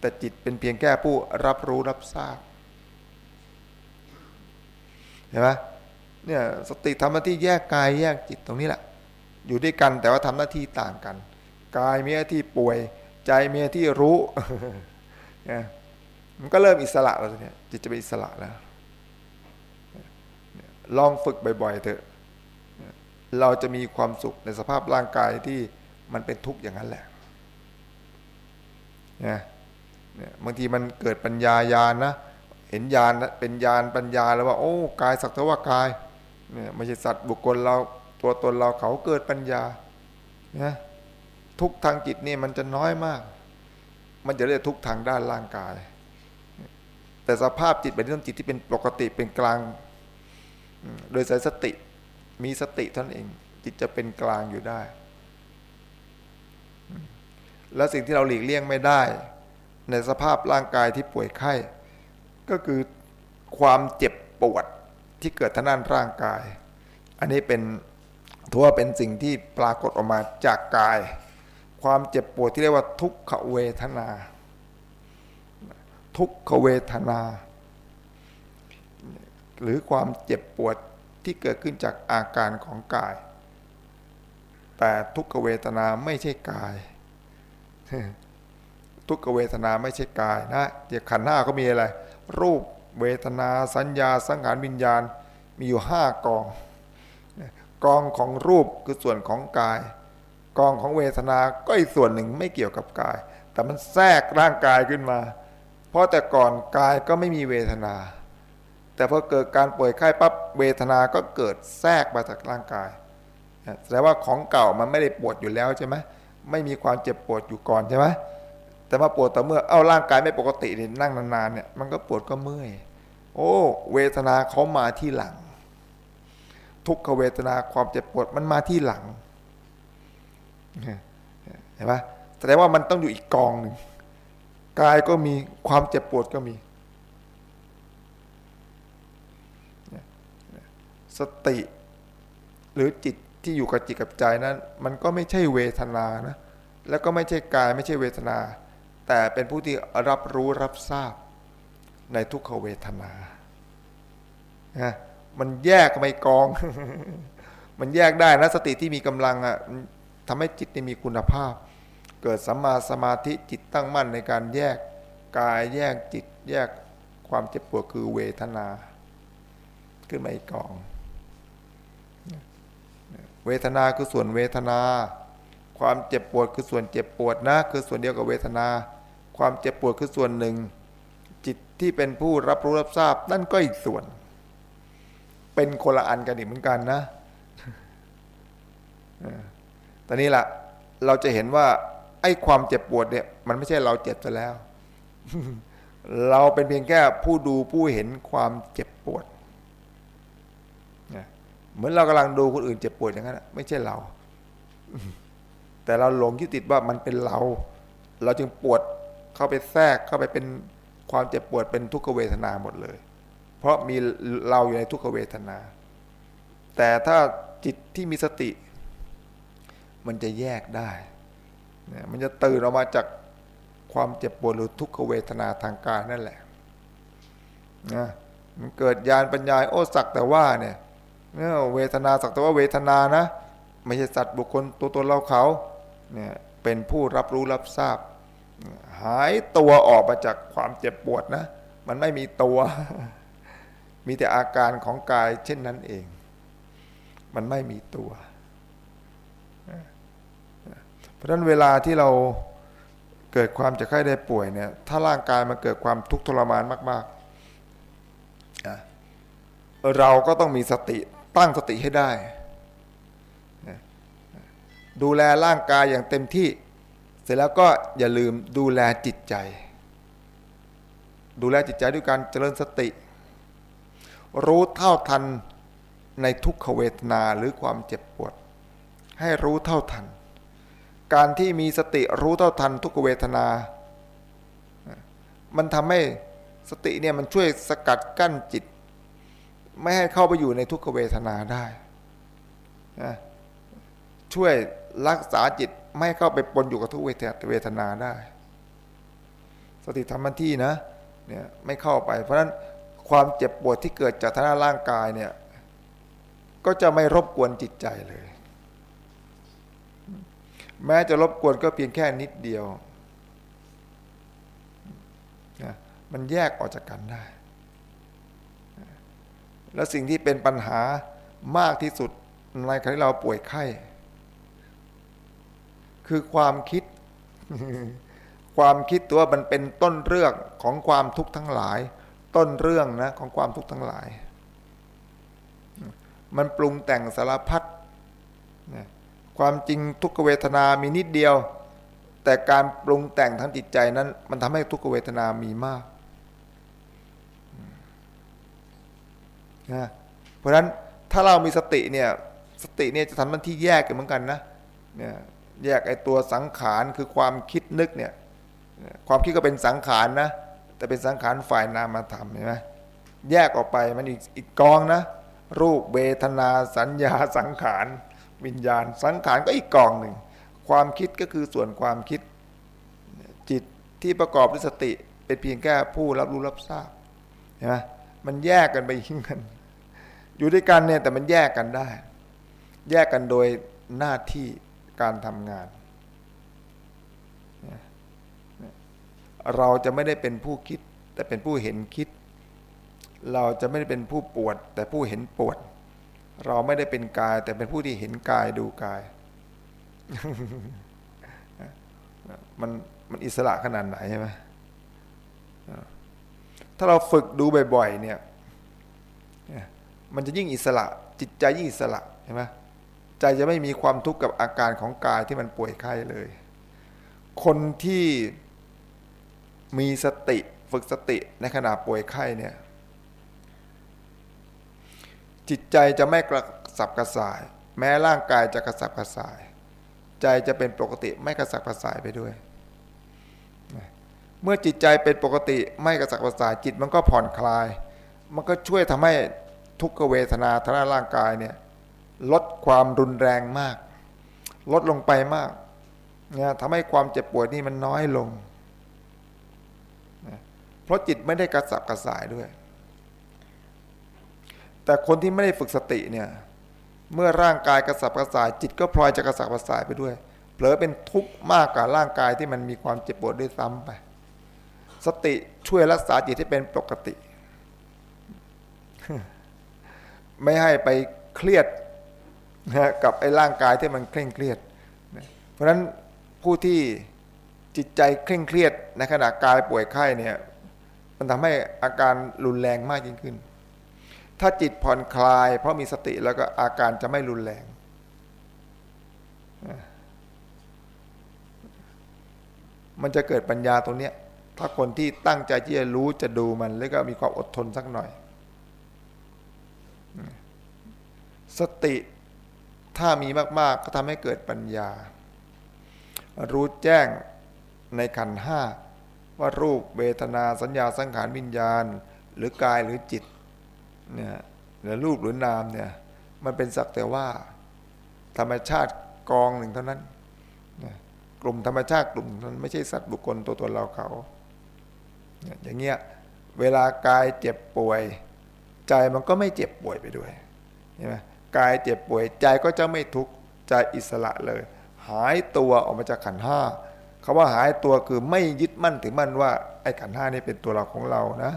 แต่จิตเป็นเพียงแค่ผู้รับรู้รับทราบเห็นไหมเนี่ยสติทำหน้าที่แยกกายแยกจิตตรงนี้แหละ อยู่ด้วยกันแต่ว่าทำหน้าที่ต่างกัน กายมีหน้าที่ป่วย ใจมีหน้าที่รู้เนี่ยมันก็เริ่มอิสระแล้วเนี่ยจิตจะเป็นอิสระแล้วลองฝึกบ่อยๆเถอะ เราจะมีความสุขในสภาพร่างกายที่มันเป็นทุกข์อย่างนั้นแหละเนี่ยบางทีมันเกิดปัญญายาณนะ เห็นญาณเป็นญาณปัญญาแล้วว่า โอ้กายสักแต่ว่ากายเนี่ยไม่ใช่สัตว์บุคคลเราตัวตนเราเขาเกิดปัญญาเนี่ยทุกทางจิตนี่มันจะน้อยมาก มันจะเรียกทุกทางด้านร่างกาย แต่สภาพจิตเป็นเรื่องจิตที่เป็นปกติเป็นกลาง โดยสายสติ มีสติท่านเอง จิตจะเป็นกลางอยู่ได้ และสิ่งที่เราหลีกเลี่ยงไม่ได้ ในสภาพร่างกายที่ป่วยไข้ ก็คือความเจ็บปวดที่เกิดทางด้านร่างกาย อันนี้เป็นถือว่าเป็นสิ่งที่ปรากฏออกมาจากกาย ความเจ็บปวดที่เรียกว่าทุกขเวทนา ทุกขเวทนา หรือความเจ็บปวด ที่เกิดขึ้นจากอาการของกาย แต่ทุกขเวทนาไม่ใช่กาย ทุกขเวทนาไม่ใช่กายนะเดี๋ยวขันห้าก็มีอะไร รูปเวทนาสัญญาสังขารวิญญาณมีอยู่ห้ากอง กองของรูปคือส่วนของกาย กองของเวทนาก็อีกส่วนหนึ่งไม่เกี่ยวกับกาย แต่มันแทรกร่างกายขึ้นมา เพราะแต่ก่อนกายก็ไม่มีเวทนา แต่พอเกิดการป่วยไข้ปั๊บเวทนาก็เกิดแทรกมาจากร่างกายแสดงว่าของเก่ามันไม่ได้ปวดอยู่แล้วใช่ไหมไม่มีความเจ็บปวดอยู่ก่อนใช่ไหมแต่มาปวดต่อเมื่อเอาร่างกายไม่ปกตินี่นั่งนานๆเนี่ยมันก็ปวดก็เมื่อย โอ้ เวทนาเขามาที่หลัง ทุกขเวทนาความเจ็บปวดมันมาที่หลังเห็นไหมแสดงว่ามันต้องอยู่อีกกองหนึ่งกายก็มีความเจ็บปวดก็มี สติ หรือจิตที่อยู่กับจิตกับใจนั้น มันก็ไม่ใช่เวทนานะแล้วก็ไม่ใช่กายไม่ใช่เวทนา แต่เป็นผู้ที่รับรู้รับทราบในทุกขเวทนานะมันแยกไม่กอง มันแยกได้นะสติที่มีกำลังอะทำให้จิตมีคุณภาพ เกิดสัมมาสมาธิจิตตั้งมั่นในการแยกกายแยกจิตแยกความเจ็บปวดคือเวทนา ขึ้นมาอีกกอง เวทนาคือส่วนเวทนา ความเจ็บปวดคือส่วนเจ็บปวดนะ คือส่วนเดียวกับเวทนา ความเจ็บปวดคือส่วนหนึ่ง จิตที่เป็นผู้รับรู้รับทราบนั่นก็อีกส่วน เป็นคนละอันกันอีกเหมือนกันนะตอนนี้ละเราจะเห็นว่าไอ้ความเจ็บปวดเนี่ย มันไม่ใช่เราเจ็บซะแล้ว เราเป็นเพียงแค่ผู้ดูผู้เห็นความเจ็บ เหมือนเรากำลังดูคนอื่นเจ็บปวดอย่างนั้นไม่ใช่เรา แต่เราหลงยึดติดว่ามันเป็นเรา เราจึงปวดเข้าไปแทรกเข้าไปเป็นความเจ็บปวดเป็นทุกขเวทนาหมดเลย เพราะมีเราอยู่ในทุกขเวทนา แต่ถ้าจิตที่มีสติ มันจะแยกได้มันจะตื่นออกมาจากความเจ็บปวดหรือทุกขเวทนาทางกายนั่นแหละนะมันเกิดญาณปัญญาโอสักแต่ว่าเนี่ย เวทนาสักแต่ว่าเวทนานะไม่ใช่สัตว์บุคคลตัวตนเราเขาเนี่ยเป็นผู้รับรู้รับทราบ หายตัวออกมาจากความเจ็บปวดนะ มันไม่มีตัว มีแต่อาการของกายเช่นนั้นเอง มันไม่มีตัว เพราะฉะนั้นเวลาที่เราเกิดความจะไข้ได้ป่วยเนี่ย ถ้าร่างกายมันเกิดความทุกข์ทรมานมากๆเราก็ต้องมีสติ ตั้งสติให้ได้ ดูแลร่างกายอย่างเต็มที่ เสร็จแล้วก็อย่าลืมดูแลจิตใจ ดูแลจิตใจด้วยการเจริญสติ รู้เท่าทันในทุกขเวทนาหรือความเจ็บปวด ให้รู้เท่าทัน การที่มีสติรู้เท่าทันทุกขเวทนา มันทำให้สติเนี่ยมันช่วยสกัดกั้นจิต ไม่ให้เข้าไปอยู่ในทุกขเวทนาได้นะช่วยรักษาจิตไม่ให้เข้าไปปนอยู่กับทุกเวทนาได้ สติทำหน้าที่นะเนี่ยไม่เข้าไป เพราะฉะนั้นความเจ็บปวดที่เกิดจากทางร่างกายเนี่ยก็จะไม่รบกวนจิตใจเลย แม้จะรบกวนก็เพียงแค่นิดเดียวนะมันแยกออกจากกันได้ แล้วสิ่งที่เป็นปัญหามากที่สุดในขณะที่เราป่วยไข้ คือความคิด ความคิดตัวมันเป็นต้นเรื่องของความทุกข์ทั้งหลาย ต้นเรื่องนะของความทุกข์ทั้งหลาย มันปรุงแต่งสารพัดความจริงทุกขเวทนามีนิดเดียว แต่การปรุงแต่งทั้งจิตใจนั้น มันทำให้ทุกขเวทนามีมาก นะเพราะฉะนั้นถ้าเรามีสติเนี่ยสติเนี่ยจะทำหน้าที่แยกกันเหมือนกันนะเนี่ยแยกไอ้ตัวสังขารคือความคิดนึกเนี่ยความคิดก็เป็นสังขารนะแต่เป็นสังขารฝ่ายนามธรรมเห็นไหมแยกออกไปมันอีกอีกกองนะ รูปเวทนาสัญญาสังขารวิญญาณ สังขารก็อีกกองหนึ่ง ความคิดก็คือส่วนความคิดจิตที่ประกอบด้วยสติ เป็นเพียงแค่ผู้รับรู้รับทราบเห็นไหม มันแยกกันไปยิ่งกัน อยู่ด้วยกันเนี่ยแต่มันแยกกันได้ แยกกันโดยหน้าที่การทำงาน เราจะไม่ได้เป็นผู้คิด แต่เป็นผู้เห็นคิด เราจะไม่ได้เป็นผู้ปวด แต่ผู้เห็นปวด เราไม่ได้เป็นกาย แต่เป็นผู้ที่เห็นกายดูกาย มันมันอิสระขนาดไหนใช่ไหม ถ้าเราฝึกดูบ่อยๆเนี่ยมันจะยิ่งอิสระ จิตใจยิ่งอิสระใช่ไหมใจจะไม่มีความทุกข์กับอาการของกายที่มันป่วยไข้เลย คนที่มีสติฝึกสติในขณะป่วยไข้เนี่ยจิตใจจะไม่กระสับกระส่าย แม้ร่างกายจะกระสับกระส่าย ใจจะเป็นปกติไม่กระสับกระส่ายไปด้วย เมื่อจิตใจเป็นปกติไม่กระสับกระส่ายจิตมันก็ผ่อนคลาย มันก็ช่วยทำให้ทุกขเวทนาทางร่างกายเนี่ยลดความรุนแรงมาก ลดลงไปมากนี่ยทำให้ความเจ็บปวดนี่มันน้อยลงเพราะจิตไม่ได้กระสับกระส่ายด้วย แต่คนที่ไม่ได้ฝึกสติเนี่ยเมื่อร่างกายกระสับกระส่าย จิตก็พลอยจะกระสับกระส่ายไปด้วย เผลอเป็นทุกข์มากกว่าร่างกายที่มันมีความเจ็บปวดด้วยซ้ำไป สติช่วยรักษาจิตที่เป็นปกติ ไม่ให้ไปเครียดกับไอ้ร่างกายที่มันเคร่งเครียด เพราะฉะนั้นผู้ที่จิตใจเคร่งเครียดในขณะกายป่วยไข้เนี่ย มันทำให้อาการรุนแรงมากยิ่งขึ้น ถ้าจิตผ่อนคลาย เพราะมีสติแล้วก็อาการจะไม่รุนแรง มันจะเกิดปัญญาตรงเนี้ย ถ้าคนที่ตั้งใจที่จะรู้จะดูมัน แล้วก็มีความอดทนสักหน่อย สติถ้ามีมาก ๆ ก็ทำให้เกิดปัญญา รู้แจ้งในขันห้าว่ารูปเวทนาสัญญาสังขารวิญญาณ หรือกายหรือจิตเนี่ยหรือรูปหรือนามเนี่ยมันเป็นสักแต่ว่า ธรรมชาติกองหนึ่งเท่านั้นกลุ่มธรรมชาติกลุ่มนั้นไม่ใช่สัตว์บุคคลตัวตนเราเขา อย่างเงี้ยเวลากายเจ็บป่วย ใจมันก็ไม่เจ็บป่วยไปด้วยเห็นไหมกายเจ็บป่วยใจก็จะไม่ทุกข์ใจอิสระเลย หายตัวออกมาจากขันห้าคาว่าหายตัวคือไม่ยึดมั่นถือมั่นว่าไอ้ขันห้านี่เป็นตัวเราของเรานะ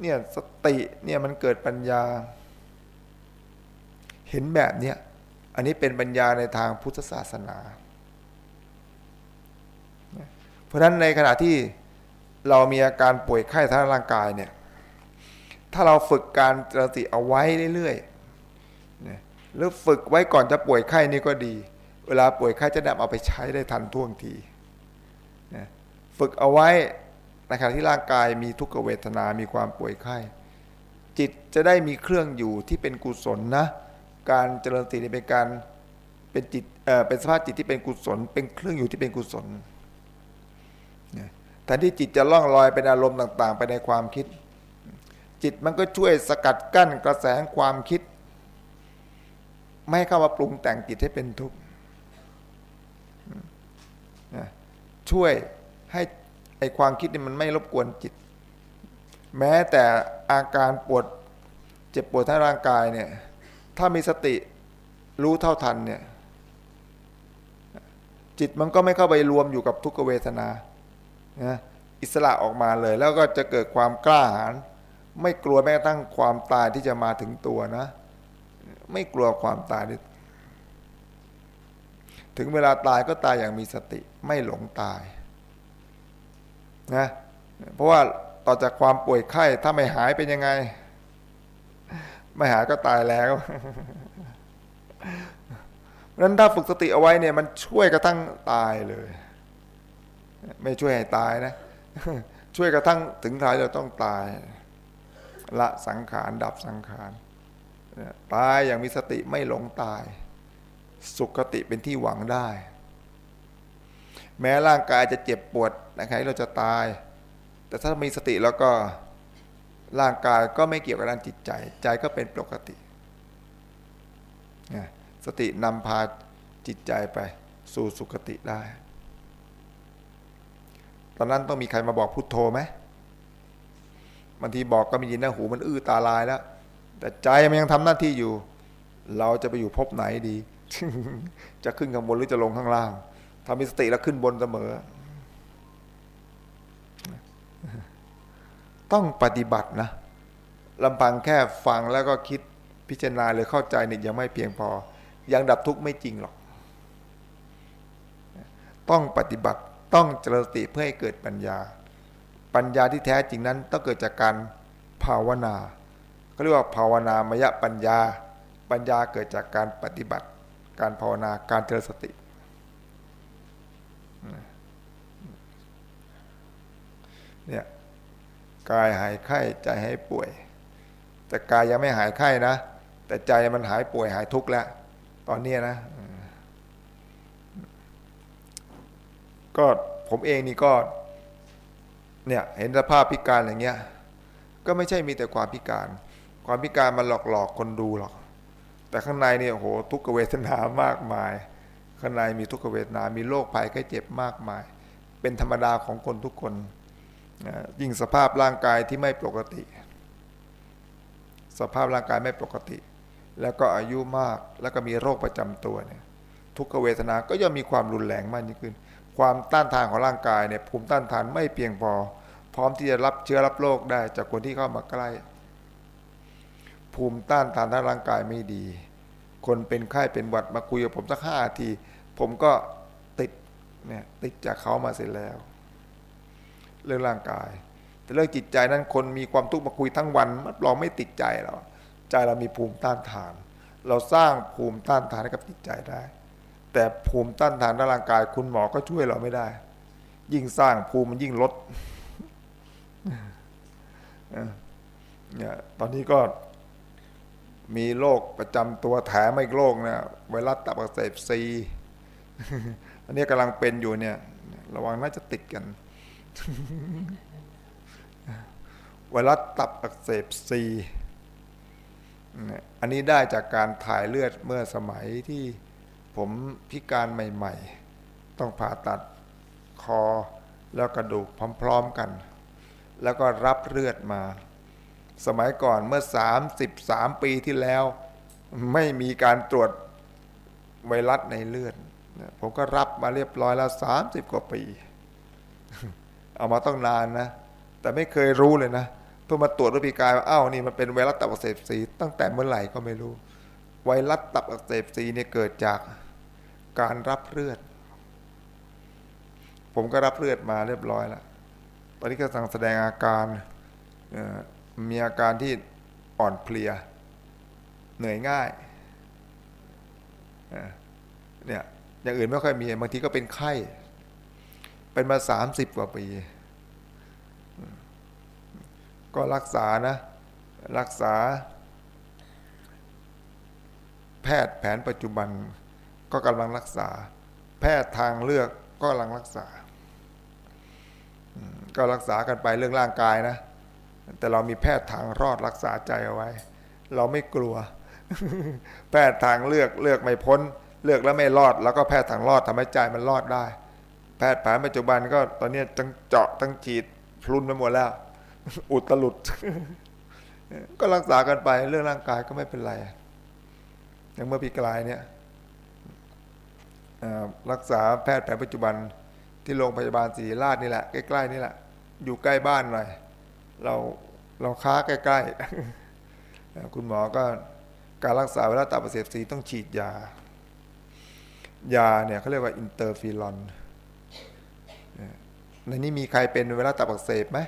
เนี่ยสติเนี่ยมันเกิดปัญญา เห็นแบบเนี้ยอันนี้เป็นปัญญาในทางพุทธศาสนา เพราะฉะนั้นในขณะที่ เรามีอาการป่วยไข้ทางร่างกายเนี่ย ถ้าเราฝึกการสติเอาไว้เรื่อยๆหรือฝึกไว้ก่อนจะป่วยไข้นี่ก็ดี เวลาป่วยไข้จะนำเอาไปใช้ได้ทันท่วงทีฝึกเอาไว้ในขณะที่ร่างกายมีทุกขเวทนา มีความป่วยไข้ จิตจะได้มีเครื่องอยู่ที่เป็นกุศลนะ การเจริญสติเป็นการเป็นจิตเอ่อเป็นสภาพจิตที่เป็นกุศล เป็นเครื่องอยู่ที่เป็นกุศล แทนที่จิตจะล่องลอยเป็นอารมณ์ต่าง ๆ ไปในความคิด จิตมันก็ช่วยสกัดกั้นกระแสความคิด ไม่ให้เข้ามาปรุงแต่งจิตให้เป็นทุกข์ช่วยให้ไอความคิดนี่มันไม่รบกวนจิต แม้แต่อาการปวดเจ็บปวดทั้งร่างกายเนี่ย ถ้ามีสติรู้เท่าทันเนี่ย จิตมันก็ไม่เข้าไปรวมอยู่กับทุกขเวทนา นะอิสระออกมาเลย แล้วก็จะเกิดความกล้าหาญไม่กลัวแม้กระทั่งความตายที่จะมาถึงตัวนะ ไม่กลัวความตาย ถึงเวลาตายก็ตายอย่างมีสติไม่หลงตายนะเพราะว่าต่อจากความป่วยไข้ถ้าไม่หายเป็นยังไง ไม่หายก็ตายแล้วเพราะนั้นถ้าฝึกสติเอาไว้เนี่ยมันช่วยกระทั่งตายเลย ไม่ช่วยให้ตายนะ ช่วยกระทั่งถึงท้ายเราต้องตาย ละสังขารดับสังขารตายอย่างมีสติไม่หลงตาย สุขติเป็นที่หวังได้ แม้ร่างกายจะเจ็บปวดนะครับเราจะตาย แต่ถ้ามีสติแล้วก็ร่างกายก็ไม่เกี่ยวกับด้านจิตใจ ใจก็เป็นปกติสตินำพาจิตใจไปสู่สุขติได้ ตอนนั้นต้องมีใครมาบอกพุทโธไหมบางทีบอกก็ไมียินนะหูมันอื้อตาลายแล้ว แต่ใจมันยังทำหน้าที่อยู่ เราจะไปอยู่พบไหนดี จะขึ้นข้างบนหรือจะลงข้างล่างทำมีสติแล้วขึ้นบนเสมอ ต้องปฏิบัตินะลำพังแค่ฟังแล้วก็คิดพิจารณาเลยเข้าใจนี่ยังไม่เพียงพอ ยังดับทุกข์ไม่จริงหรอก ต้องปฏิบัติ ต้องเจริญสติเพื่อให้เกิดปัญญา ปัญญาที่แท้จริงนั้นต้องเกิดจากการภาวนาเขาเรียกว่าภาวนามยปัญญา ปัญญาเกิดจากการปฏิบัติ การภาวนาการเจริญสติ เนี่ยกายหายไข้ใจหายป่วย แต่กายยังไม่หายไข้นะ แต่ใจมันหายป่วยหายทุกข์แล้ว ตอนนี้นะ ก็ผมเองนี่ก็เนี่ยเห็นสภาพพิการอย่างเงี้ย ก็ไม่ใช่มีแต่ความพิการ ความพิการมันหลอกหลอกคนดูหรอก แต่ข้างในเนี่ยโหทุกขเวทนามากมาย ข้างในมีทุกขเวทนา มีโรคภัยไข้เจ็บมากมาย เป็นธรรมดาของคนทุกคนยิ่งสภาพร่างกายที่ไม่ปกติ สภาพร่างกายไม่ปกติ แล้วก็อายุมากแล้วก็มีโรคประจำตัวเนี่ยทุกขเวทนาก็ย่อมมีความรุนแรงมากยิ่งขึ้น ความต้านทานของร่างกายเนี่ยภูมิต้านทานไม่เพียงพอ พร้อมที่จะรับเชื้อรับโรคได้จากคนที่เข้ามาใกล้ ภูมิต้านทานทางร่างกายไม่ดี คนเป็นไข้เป็นหวัดมาคุยกับผมสักห้าที ผมก็ติดเนี่ยติดจากเขามาเสร็จแล้ว เรื่องร่างกาย แต่เรื่องจิตใจนั้นคนมีความทุกข์มาคุยทั้งวันเราไม่ติดใจเราใจเรามีภูมิต้านทาน เราสร้างภูมิต้านทานให้กับจิตใจได้ แต่ภูมิต้านทานร่างกาย คุณหมอก็ช่วยเราไม่ได้ ยิ่งสร้างภูมิมันยิ่งลดเนี่ยตอนนี้ก็มีโรคประจำตัวแถมอีกโรคเนะไวรัสตับอักเสบซีอันนี้กำลังเป็นอยู่เนี่ย ระวังน่าจะติดกันไวรัสตับอักเสบซีอันนี้ได้จากการถ่ายเลือดเมื่อสมัยที่ ผมพิการใหม่ ๆ ต้องผ่าตัดคอแล้วกระดูกพร้อม ๆกัน แล้วก็รับเลือดมา สมัยก่อนเมื่อ 33 ปีที่แล้ว ไม่มีการตรวจไวรัสในเลือดผมก็รับมาเรียบร้อยแล้ว 30 กว่าปี เอามาต้องนานนะ แต่ไม่เคยรู้เลยนะเพื่อมาตรวจรูปกายว่าอ้าวนี่มันเป็นไวรัสตับอักเสบซีตั้งแต่เมื่อไหร่ก็ไม่รู้ ไวรัสตับอักเสบซีเนี่ยเกิดจาก การรับเลือด ผมก็รับเลือดมาเรียบร้อยแล้วตอนนี้ก็สั่งแสดงอาการมีอาการที่อ่อนเพลีย เหนื่อยง่ายเนี่ยอย่างอื่นไม่ค่อยมีบางทีก็เป็นไข้ เป็นมาสามสิบกว่าปี ก็รักษานะ รักษา แพทย์แผนปัจจุบัน ก็กำลังรักษา แพทย์ทางเลือกก็กำลังรักษา ก็รักษากันไปเรื่องร่างกายนะ แต่เรามีแพทย์ทางรอดรักษาใจเอาไว้ เราไม่กลัว แพทย์ทางเลือกเลือกไม่พ้น เลือกแล้วไม่รอด แล้วก็แพทย์ทางรอดทำให้ใจมันรอดได้ แพทย์แผนปัจจุบันก็ตอนนี้จังเจาะตั้งฉีดพลุนไปหมดแล้ว อุตลุดก็รักษากันไปเรื่องร่างกายก็ไม่เป็นไรอย่างเมื่อปีกลายเนี่ย รักษาแพทย์แผนปัจจุบันที่โรงพยาบาลศิริราชนี่แหละใกล้ๆนี่แหละ อยู่ใกล้บ้านหน่อยเราเราค้าใกล้ๆ คุณหมอก็การรักษาไวรัสตับอักเสบซีต้องฉีดยา ยาเนี่ยเขาเรียกว่า interferon ในนี้มีใครเป็นไวรัสตับอักเสบไหม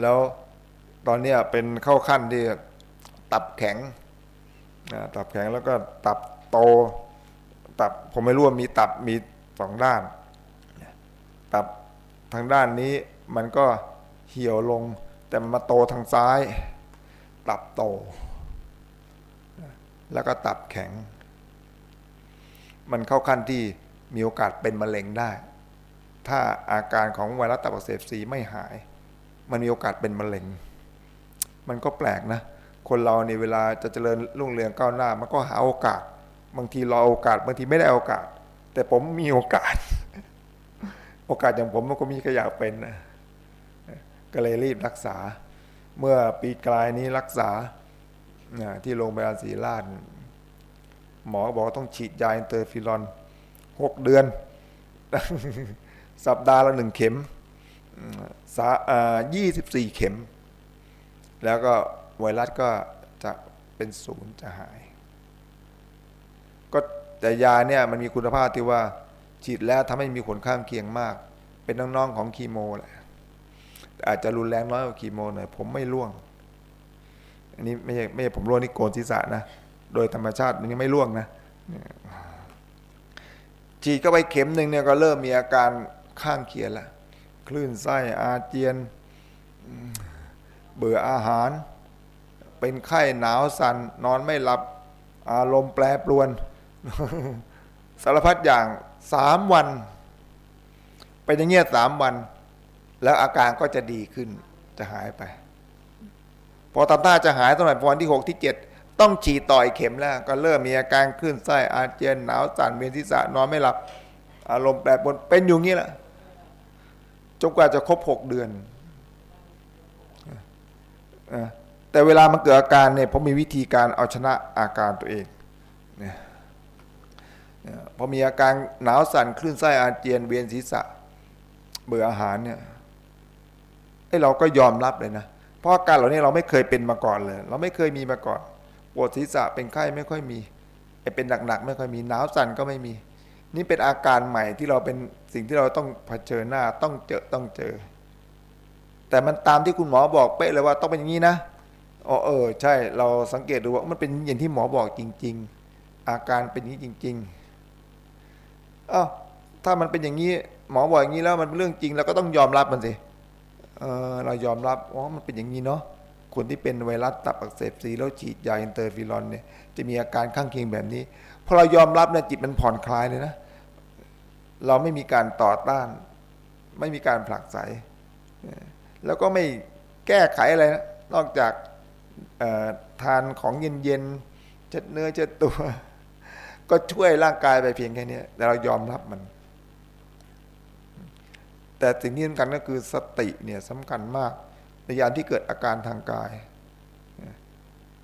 แล้วตอนนี้เป็นเข้าขั้นที่ตับแข็ง ตับแข็งแล้วก็ตับโต ตับผมไม่รู้ว่ามีตับมีสองด้าน ตับทางด้านนี้มันก็เหี่ยวลง แต่มาโตทางซ้าย ตับโต แล้วก็ตับแข็ง มันเข้าขั้นที่มีโอกาสเป็นมะเร็งได้ ถ้าอาการของไวรัสตับอักเสบซีไม่หาย มันมีโอกาสเป็นมะเร็ง มันก็แปลกนะ คนเราในเวลาจะเจริญรุ่งเรืองก้าวหน้า มันก็หาโอกาส บางทีรอโอกาสบางทีไม่ได้โอกาส แต่ผมมีโอกาส โอกาสอย่างผมมันก็มีก็อยากเป็นนะก็เลยรีบรักษา เมื่อปีกลายนี้รักษาที่โรงพยาบาลศรีราชหมอบอกต้องฉีดยา interferonหกเดือน สัปดาห์ละหนึ่งเข็มยี่สิบสี่เข็ม แล้วก็ ไวรัสก็จะเป็นศูนย์จะหาย ก็แต่ยาเนี่ยมันมีคุณภาพที่ว่าฉีดแล้วทำให้มีผลข้างเคียงมาก เป็นน้องๆของคีโมแหละอาจจะรุนแรงน้อยกว่าคีโมหน่อยผมไม่ร่วง อันนี้ไม่ใช่ไม่ใช่ผมร่วงนี่โกนศีรษะนะ โดยธรรมชาติมันยังไม่ร่วงนะฉีดก็ไปเข็มหนึ่งเนี่ยก็เริ่มมีอาการข้างเคียงล้วคลื่นไส้อาเจียน เบื่ออาหาร เป็นไข้หนาวสัน่นนอนไม่หลับอารมณ์แปรปรวน สารพัดอย่างสามวัน เป็นอย่างเงี้ยสามวัน แล้วอาการก็จะดีขึ้นจะหายไป พอตาต้าจะหายตอนไหนวันที่หกที่เจ็ดต้องฉีดต่อยเข็มแล้ว ก็เริ่มมีอาการคลื่นไส้อาเจียนหนาวสั่นเวียนศีรษะนอนไม่หลับ อารมณ์แปรปรวนเป็นอยู่งี้แหละจนกว่าจะครบหกเดือน แต่เวลามันเกิดอาการเนี่ยผมมีวิธีการเอาชนะอาการตัวเองเนี่ยพอมีอาการหนาวสั่นคลื่นไส้อาเจียนเวียนศีรษะเบื่ออาหารเนี่ยไอ้เราก็ยอมรับเลยนะเพราะอาการเหล่านี้เราไม่เคยเป็นมาก่อนเลย เราไม่เคยมีมาก่อนปวดศีรษะเป็นไข้ไม่ค่อยมีไอ้เป็นหนักๆไม่ค่อยมีหนาวสั่นก็ไม่มี นี่เป็นอาการใหม่ที่เราเป็นสิ่งที่เราต้องเผชิญหน้าต้องเจอต้องเจอ แต่มันตามที่คุณหมอบอกเป๊ะเลยว่าต้องเป็นอย่างนี้นะ อ๋อเออ ใช่เราสังเกตดูว่ามันเป็นอย่างที่หมอบอกจริง ๆ อาการเป็นอย่างนี้จริงๆอ้าวถ้ามันเป็นอย่างนี้หมอบอกอย่างนี้แล้วมันเป็นเรื่องจริงเราก็ต้องยอมรับมันสิเออเรายอมรับอ๋อมันเป็นอย่างนี้เนาะคนที่เป็นไวรัสตับอักเสบซีแล้วฉีดยา interferon เนี่ยจะมีอาการข้างเคียงแบบนี้พอเรายอมรับเนี่ยจิตมันผ่อนคลายเลยนะเราไม่มีการต่อต้าน ไม่มีการผลักไสแล้วก็ไม่แก้ไขอะไรนะนอกจาก ทานของเย็นๆเช็ดเนื้อเช็ดตัว ก็ช่วยร่างกายไปเพียงแค่นี้แต่เรายอมรับมัน แต่สิ่งที่สำคัญก็คือสติเนี่ยสำคัญมากในยามที่เกิดอาการทางกาย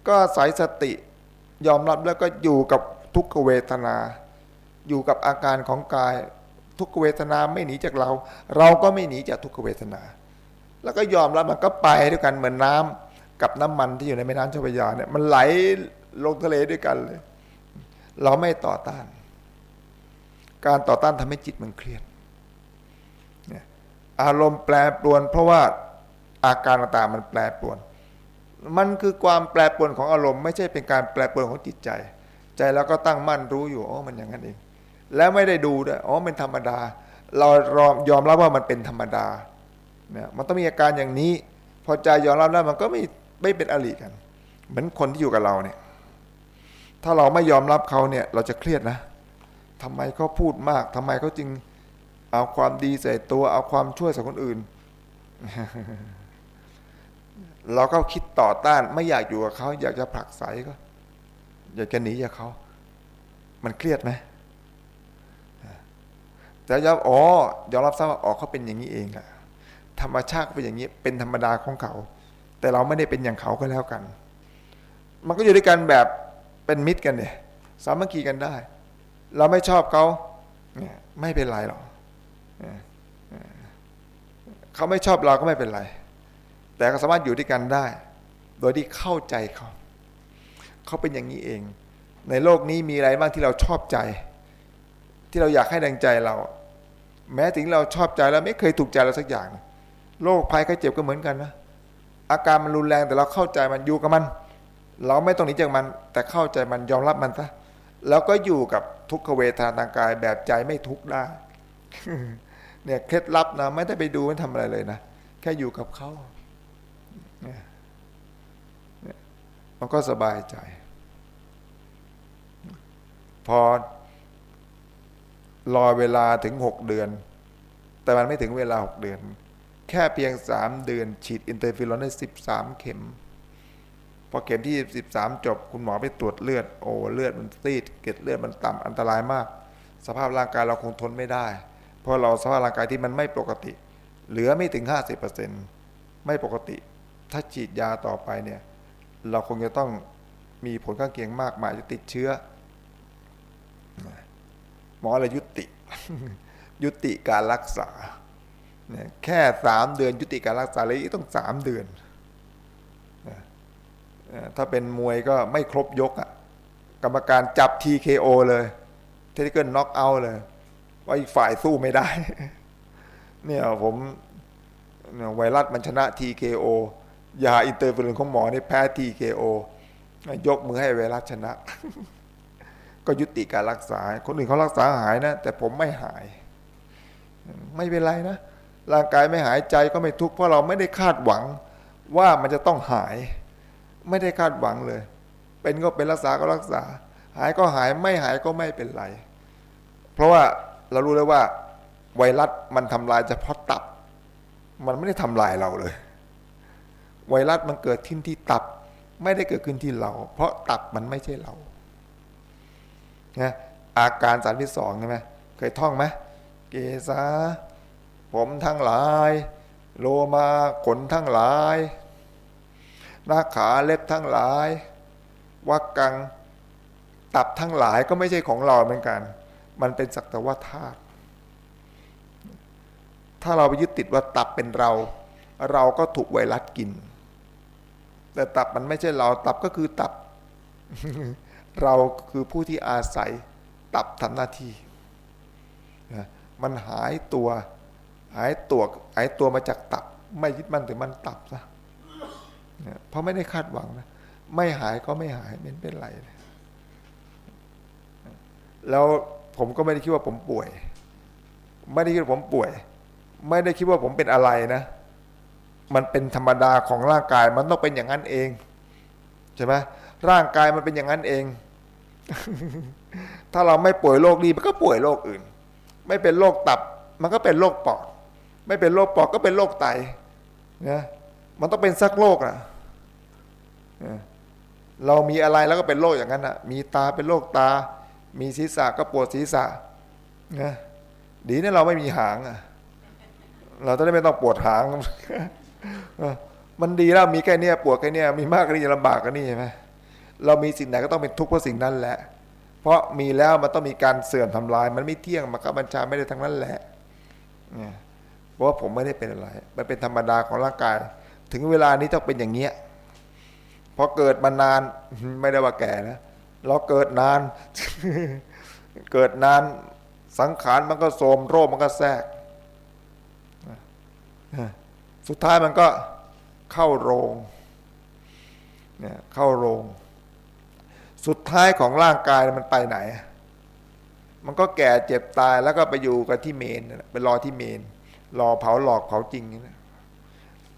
ก็สายสติยอมรับแล้วก็อยู่กับทุกขเวทนา อยู่กับอาการของกาย ทุกขเวทนาไม่หนีจากเรา เราก็ไม่หนีจากทุกขเวทนา แล้วก็ยอมรับมันก็ไปด้วยกันเหมือนน้ำ กับน้ำมันที่อยู่ในแม่น้ำเจ้าพระยาเนี่ยมันไหลลงทะเลด้วยกันเลย เราไม่ต่อต้าน การต่อต้านทำให้จิตมันเครียดอารมณ์แปรปรวน เพราะว่าอาการต่างๆมันแปรปรวน มันคือความแปรปรวนของอารมณ์ไม่ใช่เป็นการแปรปรวนของจิตใจ ใจเราก็ตั้งมั่นรู้อยู่อ๋อมันอย่างนั้นเอง แล้วไม่ได้ดูด้วยอ๋อเป็นธรรมดา เรายอมรับว่ามันเป็นธรรมดาเนี่ยมันต้องมีอาการอย่างนี้ พอใจยอมรับแล้วมันก็ไม่ ไม่เป็นอริกัน เหมือนคนที่อยู่กับเราเนี่ย ถ้าเราไม่ยอมรับเขาเนี่ย เราจะเครียดนะทำไมเขาพูดมากทำไมเขาจึงเอาความดีใส่ตัว เอาความช่วยใส่คนอื่น เราก็คิดต่อต้าน ไม่อยากอยู่กับเขาอยากจะผลักไสก็ อยากจะหนีจากเขามันเครียดไหมแต่ยอมอ๋อยอมรับซะว่าอ๋อเขาเป็นอย่างนี้เองอะธรรมชาติเป็นอย่างนี้ เป็นธรรมดาของเขา แต่เราไม่ได้เป็นอย่างเขาก็แล้วกัน มันก็อยู่ด้วยกันแบบเป็นมิตรกันเนี่ยสามัคคีกันได้ เราไม่ชอบเขาเนี่ยไม่เป็นไรหรอกเขาไม่ชอบเราก็ไม่เป็นไร แต่ก็สามารถอยู่ด้วยกันได้ โดยที่เข้าใจเขาเขาเป็นอย่างนี้เอง ในโลกนี้มีอะไรบ้างที่เราชอบใจ ที่เราอยากให้ดังใจเรา แม้ถึงเราชอบใจแล้วไม่เคยถูกใจเราสักอย่าง โรคภัยไข้เจ็บก็เหมือนกันนะ อาการมันรุนแรงแต่เราเข้าใจมันอยู่กับมัน เราไม่ต้องหนีจากมัน แต่เข้าใจมันยอมรับมันซะแล้วก็อยู่กับทุกขเวทนาทางกายแบบใจไม่ทุกข์ได้เนี่ยเคล็ดลับนะไม่ได้ไปดูไม่ทำอะไรเลยนะแค่อยู่กับเขาเนี่ยมันก็สบายใจ พอรอเวลาถึงหกเดือน แต่มันไม่ถึงเวลาหกเดือน แค่เพียงสามเดือน ฉีด interferon ได้สิบสามเข็ม พอเข็มที่สิบสามจบ คุณหมอไปตรวจเลือด โอ้เลือดมันซีดเกล็ดเลือดมันต่ำอันตรายมาก สภาพร่างกายเราคงทนไม่ได้ เพราะเราสภาพร่างกายที่มันไม่ปกติ เหลือไม่ถึงห้าสิบเปอร์เซ็นไม่ปกติ ถ้าฉีดยาต่อไปเนี่ย เราคงจะต้องมีผลข้างเคียงมากมายจะติดเชื้อ หมอเลยยุติ ยุติการรักษา แค่สามเดือนยุติการรักษาเลยต้องสามเดือนถ้าเป็นมวยก็ไม่ครบยกอะกรรมการจับ TKO เลยtechnical knockout เลย ว่าอีกฝ่ายสู้ไม่ได้ เนี่ยผมไวรัสมันชนะ TKO ยา interferon ของหมอนี่แพ้ TKO ยกมือให้ไวรัสชนะ ก็ยุติการรักษา คนอื่นเขารักษาหายนะ แต่ผมไม่หาย ไม่เป็นไรนะ ร่างกายไม่หายใจก็ไม่ทุกข์เพราะเราไม่ได้คาดหวังว่ามันจะต้องหาย ไม่ได้คาดหวังเลย เป็นก็เป็นรักษาก็รักษา หายก็หายไม่หายก็ไม่เป็นไร เพราะว่าเรารู้แล้วว่า ไวรัสมันทำลายเฉพาะตับ มันไม่ได้ทำลายเราเลย ไวรัสมันเกิดขึ้นที่ตับ ไม่ได้เกิดขึ้นที่เรา เพราะตับมันไม่ใช่เรานะอาการสารพิษสองใช่ไหมเคยท่องไหมเกษา ผมทั้งหลาย โลมาขนทั้งหลายหน้าขาเล็บทั้งหลายวักกังตับทั้งหลายก็ไม่ใช่ของเราเหมือนกัน มันเป็นสักแต่ว่าธาตุถ้าเราไปยึดติดว่าตับเป็นเรา เราก็ถูกไวรัสกิน แต่ตับมันไม่ใช่เราตับก็คือตับ เราคือผู้ที่อาศัยตับทำหน้าที่ มันหายตัว หายตัวหายตัวมาจากตับ ไม่ยึดมั่นถึงมันตับซะเพราะไม่ได้คาดหวังนะไม่หายก็ไม่หายไม่เป็นไรแล้วผมก็ไม่ได้คิดว่าผมป่วย ไม่ได้คิดว่าผมป่วย ไม่ได้คิดว่าผมเป็นอะไรนะ มันเป็นธรรมดาของร่างกายมันต้องเป็นอย่างนั้นเองใช่ไหมร่างกายมันเป็นอย่างนั้นเอง ถ้าเราไม่ป่วยโรคนี้มันก็ป่วยโรคอื่น ไม่เป็นโรคตับ มันก็เป็นโรคปอด ไม่เป็นโรคปอดก็เป็นโรคไตนะมันต้องเป็นสักโรคอะเรามีอะไรแล้วก็เป็นโรคอย่างนั้นอะมีตาเป็นโรคตา มีศีรษะก็ปวดศีรษะนะดีนะเราไม่มีหางอะเราจะได้ไม่ต้องปวดหาง มันดีแล้วมีแค่เนี้ยปวดแค่เนี้ยมีมากกว่านี้ลำบากกว่านี้ใช่ไหมเรามีสิ่งไหนก็ต้องเป็นทุกข์เพราะสิ่งนั้นแหละ เพราะมีแล้วมันต้องมีการเสื่อมทำลาย มันไม่เที่ยงมันก็บัญชาไม่ได้ทั้งนั้นแหละเนี่ย เพราะว่าผมไม่ได้เป็นอะไร มันเป็นธรรมดาของร่างกาย ถึงเวลานี้ต้องเป็นอย่างเงี้ยพอเกิดมานานไม่ได้ว่าแก่นะเราเกิดนาน เกิดนานสังขารมันก็โทมโรคมันก็แทรก สุดท้ายมันก็เข้าโรงเนี่ยเข้าโรง สุดท้ายของร่างกายมันไปไหน มันก็แก่เจ็บตายแล้วก็ไปอยู่กับที่เมนไปรอที่เมน รอเผาหลอกเผาจริงนี่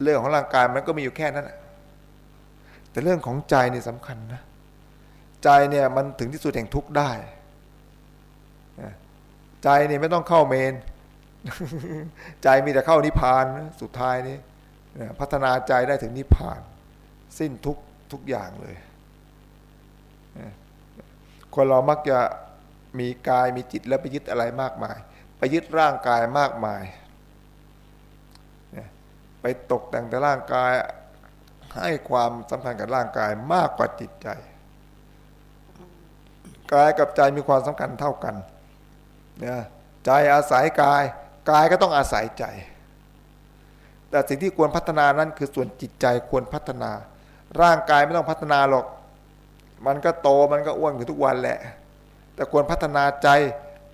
เรื่องของร่างกายมันก็มีอยู่แค่นั้นแต่เรื่องของใจนี่สำคัญนะ ใจเนี่ยมันถึงที่สุดแห่งทุกข์ได้ ใจเนี่ยไม่ต้องเข้าเมน ใจมีแต่เข้านิพพานสุดท้ายนี้พัฒนาใจได้ถึงนิพพาน สิ้นทุกทุกอย่างเลย คนเรามักจะมีกายมีจิตแล้วไปยึดอะไรมากมาย ไปยึดร่างกายมากมาย ไปตกแต่งแต่ร่างกาย ให้ความสำคัญกับร่างกายมากกว่าจิตใจ กายกับใจมีความสำคัญเท่ากันเนี่ยใจอาศัยกาย กายก็ต้องอาศัยใจ แต่สิ่งที่ควรพัฒนานั้นคือส่วนจิตใจควรพัฒนา ร่างกายไม่ต้องพัฒนาหรอก มันก็โตมันก็อ้วนอยู่ทุกวันแหละ แต่ควรพัฒนาใจ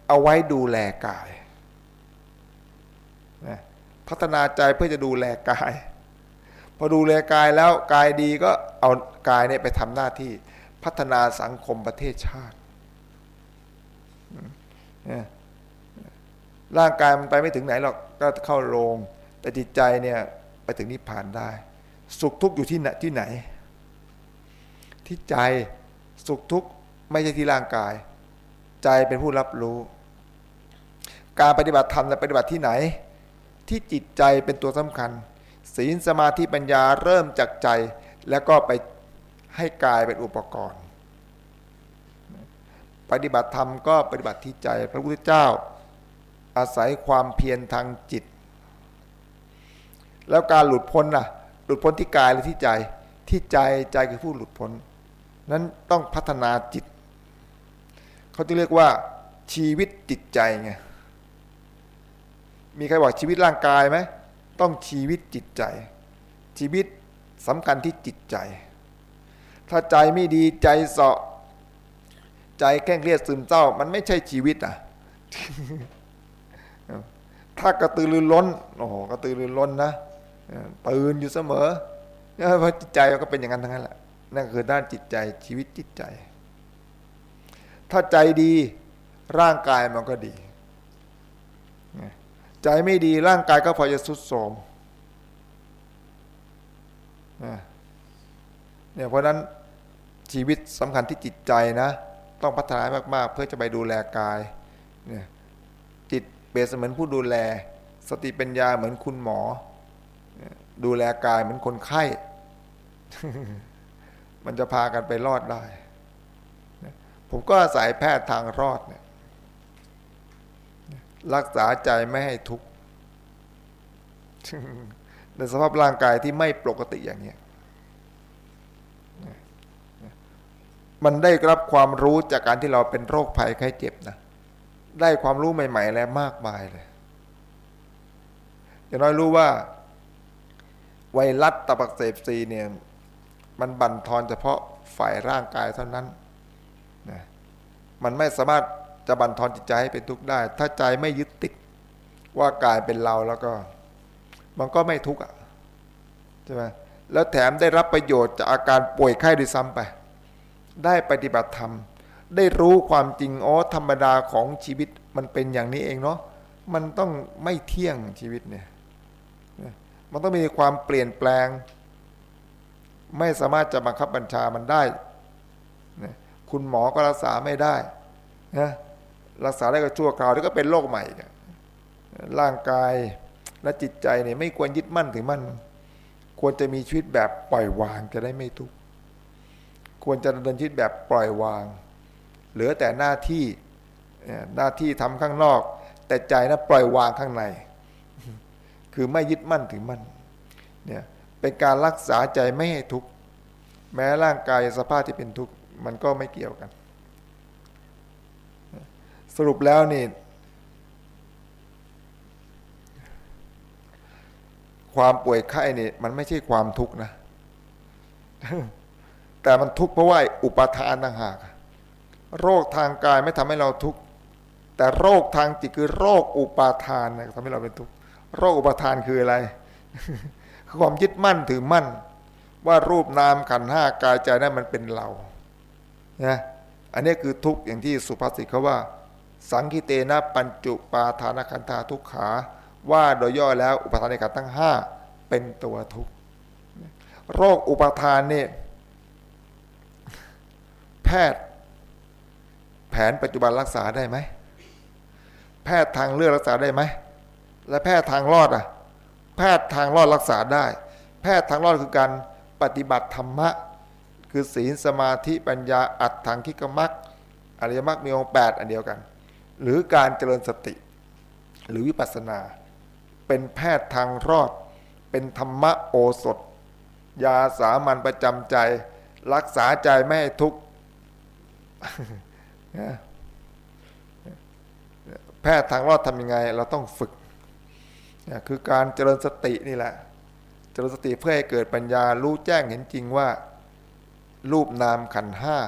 เอาไว้ดูแลกาย พัฒนาใจเพื่อจะดูแลกาย พอดูแลกายแล้วกายดีก็เอากายเนี่ยไปทำหน้าที่พัฒนาสังคมประเทศชาติร่างกายมันไปไม่ถึงไหนหรอกก็เข้าโรงแต่จิตใจเนี่ยไปถึงนิพพานได้ สุขทุกข์อยู่ที่ไหนที่ไหน ที่ใจสุขทุกข์ไม่ใช่ที่ร่างกาย ใจเป็นผู้รับรู้ การปฏิบัติธรรมจะปฏิบัติที่ไหน ที่จิตใจเป็นตัวสำคัญ ศีลสมาธิปัญญาเริ่มจากใจ แล้วก็ไปให้กายเป็นอุปกรณ์ ปฏิบัติธรรมก็ปฏิบัติที่ใจ พระพุทธเจ้า อาศัยความเพียรทางจิต แล้วการหลุดพ้นล่ะ หลุดพ้นที่กายหรือที่ใจที่ใจใจคือผู้หลุดพ้น นั้นต้องพัฒนาจิต เขาจะเรียกว่าชีวิตจิตใจไง มีใครบอกชีวิตร่างกายไหมต้องชีวิตจิตใจ ชีวิตสำคัญที่จิตใจ ถ้าใจไม่ดีใจเสาะใจแข้งเครียดซึมเศร้า มันไม่ใช่ชีวิตอะ ถ้ากระตือรือร้นโอ้โหกระตือรือร้นนะตื่นอยู่เสมอเพราะจิตใจก็เป็นอย่างนั้นทั้งนั้นแหละนั่นคือด้านจิตใจชีวิตจิตใจ ถ้าใจดีร่างกายมันก็ดี ใจไม่ดีร่างกายก็พอจะสุดโทมเนี่ยเพราะนั้นชีวิตสำคัญที่จิตใจนะ ต้องพัฒนามากๆ เพื่อจะไปดูแลกายเนี่ยจิตเปรียบเสมือนผู้ดูแล สติปัญญาเหมือนคุณหมอ ดูแลกายเหมือนคนไข้ มันจะพากันไปรอดได้ ผมก็อาศัยแพทย์ทางรอดเนี่ย รักษาใจไม่ให้ทุกข์ในสภาพร่างกายที่ไม่ปกติอย่างนี้มันได้รับความรู้จากการที่เราเป็นโรคภัยไข้เจ็บนะ ได้ความรู้ใหม่ ๆ แล้วมากมายเลยอย่างน้อยรู้ว่า ไวรัสตะปักเสบซีเนี่ย มันบั่นทอนเฉพาะฝ่ายร่างกายเท่านั้นนะมันไม่สามารถ จะบั่นทอนจิตใจให้เป็นทุกข์ได้ ถ้าใจไม่ยึดติดว่ากายเป็นเราแล้วก็ มันก็ไม่ทุกข์อะใช่ไหมแล้วแถมได้รับประโยชน์จากอาการป่วยไข้ด้วยซ้ำไป ได้ปฏิบัติธรรม ได้รู้ความจริงอ๋อธรรมดาของชีวิตมันเป็นอย่างนี้เองเนาะมันต้องไม่เที่ยงชีวิตเนี่ยมันต้องมีความเปลี่ยนแปลง ไม่สามารถจะบังคับบัญชามันได้ คุณหมอก็รักษาไม่ได้นะ รักษาได้ก็ชั่วคราวแล้วก็เป็นโรคใหม่ร่างกายและจิตใจเนี่ยไม่ควรยึดมั่นถือมั่นควรจะมีชีวิตแบบปล่อยวางจะได้ไม่ทุกข์ควรจะดำเนินชีวิตแบบปล่อยวาง เหลือแต่หน้าที่หน้าที่ทำข้างนอก แต่ใจนะปล่อยวางข้างใน คือไม่ยึดมั่นถือมั่นเนี่ยเป็นการรักษาใจไม่ให้ทุกข์แม้ร่างกายสภาพที่เป็นทุกข์มันก็ไม่เกี่ยวกัน สรุปแล้วนี่ ความป่วยไข้เนี่ยมันไม่ใช่ความทุกข์นะ แต่มันทุกข์เพราะว่าอุปทานต่างหากโรคทางกายไม่ทำให้เราทุกข์แต่โรคทางจิตคือโรคอุปาทานนะทำให้เราเป็นทุกข์โรคอุปาทานคืออะไรคือความยึดมั่นถือมั่น ว่ารูปนามขันห้ากายใจนั้นมันเป็นเรานะอันนี้คือทุกข์อย่างที่สุภาษิตเขาว่า สังคิเตนะปัญจุปาทานขันธาทุกขา ว่าโดยย่อแล้วอุปทานในขันทั้งห้าเป็นตัวทุกข์โรคอุปทานเนี่ยแพทย์แผนปัจจุบันรักษาได้ไหม แพทย์ทางเลือกรักษาได้ไหม และแพทย์ทางรอดอะ แพทย์ทางรอดรักษาได้ แพทย์ทางรอดคือการปฏิบัติธรรมะ คือศีลสมาธิปัญญาอัตถังคิกมักอริยมรรคมีองค์แปดอันเดียวกัน หรือการเจริญสติ หรือวิปัสสนา เป็นแพทย์ทางรอด เป็นธรรมะโอสถ ยาสามัญประจำใจ รักษาใจไม่ให้ทุกข์แพทย์ทางรอดทำยังไง เราต้องฝึก คือการเจริญสตินี่แหละ เจริญสติเพื่อให้เกิดปัญญารู้แจ้งเห็นจริงว่า รูปนามขันห้า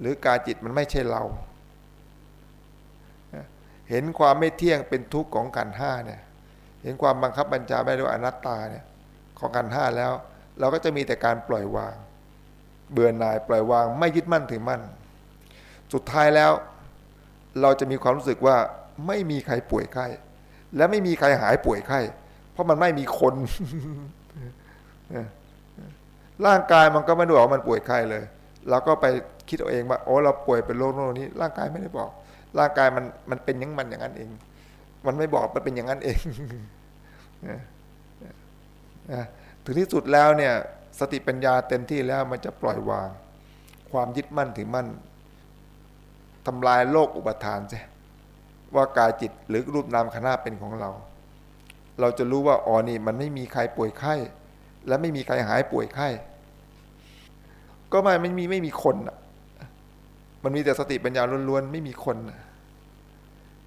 หรือกายจิตมันไม่ใช่เรา เห็นความไม่เที่ยงเป็นทุกข์ของขันห้าเนี่ยเห็นความบังคับบัญชาไม่ด้วยอนัตตาเนี่ยของกันห้าแล้ว เราก็จะมีแต่การปล่อยวาง เบื่อหน่ายปล่อยวางไม่ยึดมั่นถือมั่น สุดท้ายแล้ว เราจะมีความรู้สึกว่าไม่มีใครป่วยไข้และไม่มีใครหายป่วยไข้เพราะมันไม่มีคนร่างกายมันก็ไม่ได้บอกมันป่วยไข้เลย เราก็ไปคิดเอาเองว่าโอ้เราป่วยเป็นโรคโน่นนี้ ร่างกายไม่ได้บอก ร่างกายมันมันเป็นอย่างมันอย่างนั้นเอง มันไม่บอกมันเป็นอย่างนั้นเองถึงที่สุดแล้วเนี่ย สติปัญญาเต็มที่แล้วมันจะปล่อยวาง ความยึดมั่นถือมั่นทำลายโลกอุปทานใช่ว่ากายจิตหรือรูปนามขณะเป็นของเรา เราจะรู้ว่าอ๋อนี่มันไม่มีใครป่วยไข้ และไม่มีใครหายป่วยไข้ ก็ไม่ไม่มีไม่มีคนอะ มันมีแต่สติปัญญาล้วนๆไม่มีคน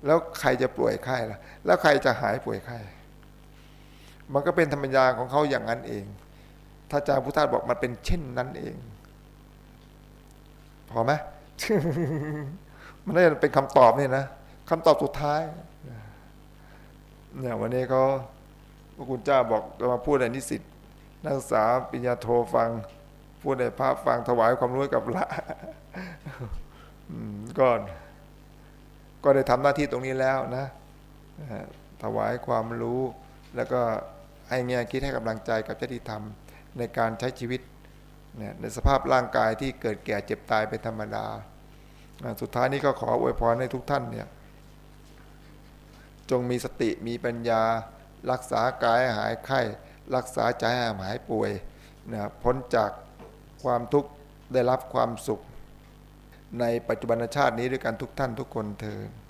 แล้วใครจะป่วยไข้ล่ะ แล้วใครจะหายป่วยไข้ มันก็เป็นธรรมญาของเขาอย่างนั้นเอง ถ้าอาจารย์พุทธาบอกมันเป็นเช่นนั้นเอง พอไหมมันน่าจะเป็นคำตอบนี่นะคำตอบสุดท้ายเนี่ยวันนี้เขาพระคุณเจ้าบอกจะมาพูดในนิสิตนักศึกษาปริญญาโทฟัง พูดในพระฟังถวายความรู้กับละ ก่อนก็ได้ทำหน้าที่ตรงนี้แล้วนะถวายความรู้แล้วก็ให้แง่คิดให้กำลังใจกับเจ้าที่ทำในการใช้ชีวิตในสภาพร่างกายที่เกิดแก่เจ็บตายเป็นธรรมดา สุดท้ายนี้ก็ขออวยพรให้ทุกท่านเนี่ยจงมีสติมีปัญญา รักษากายหายไข้ รักษาใจหายป่วยนะพ้นจากความทุกข์ได้รับความสุข ในปัจจุบันชาตินี้ด้วยกันทุกท่านทุกคนเถิด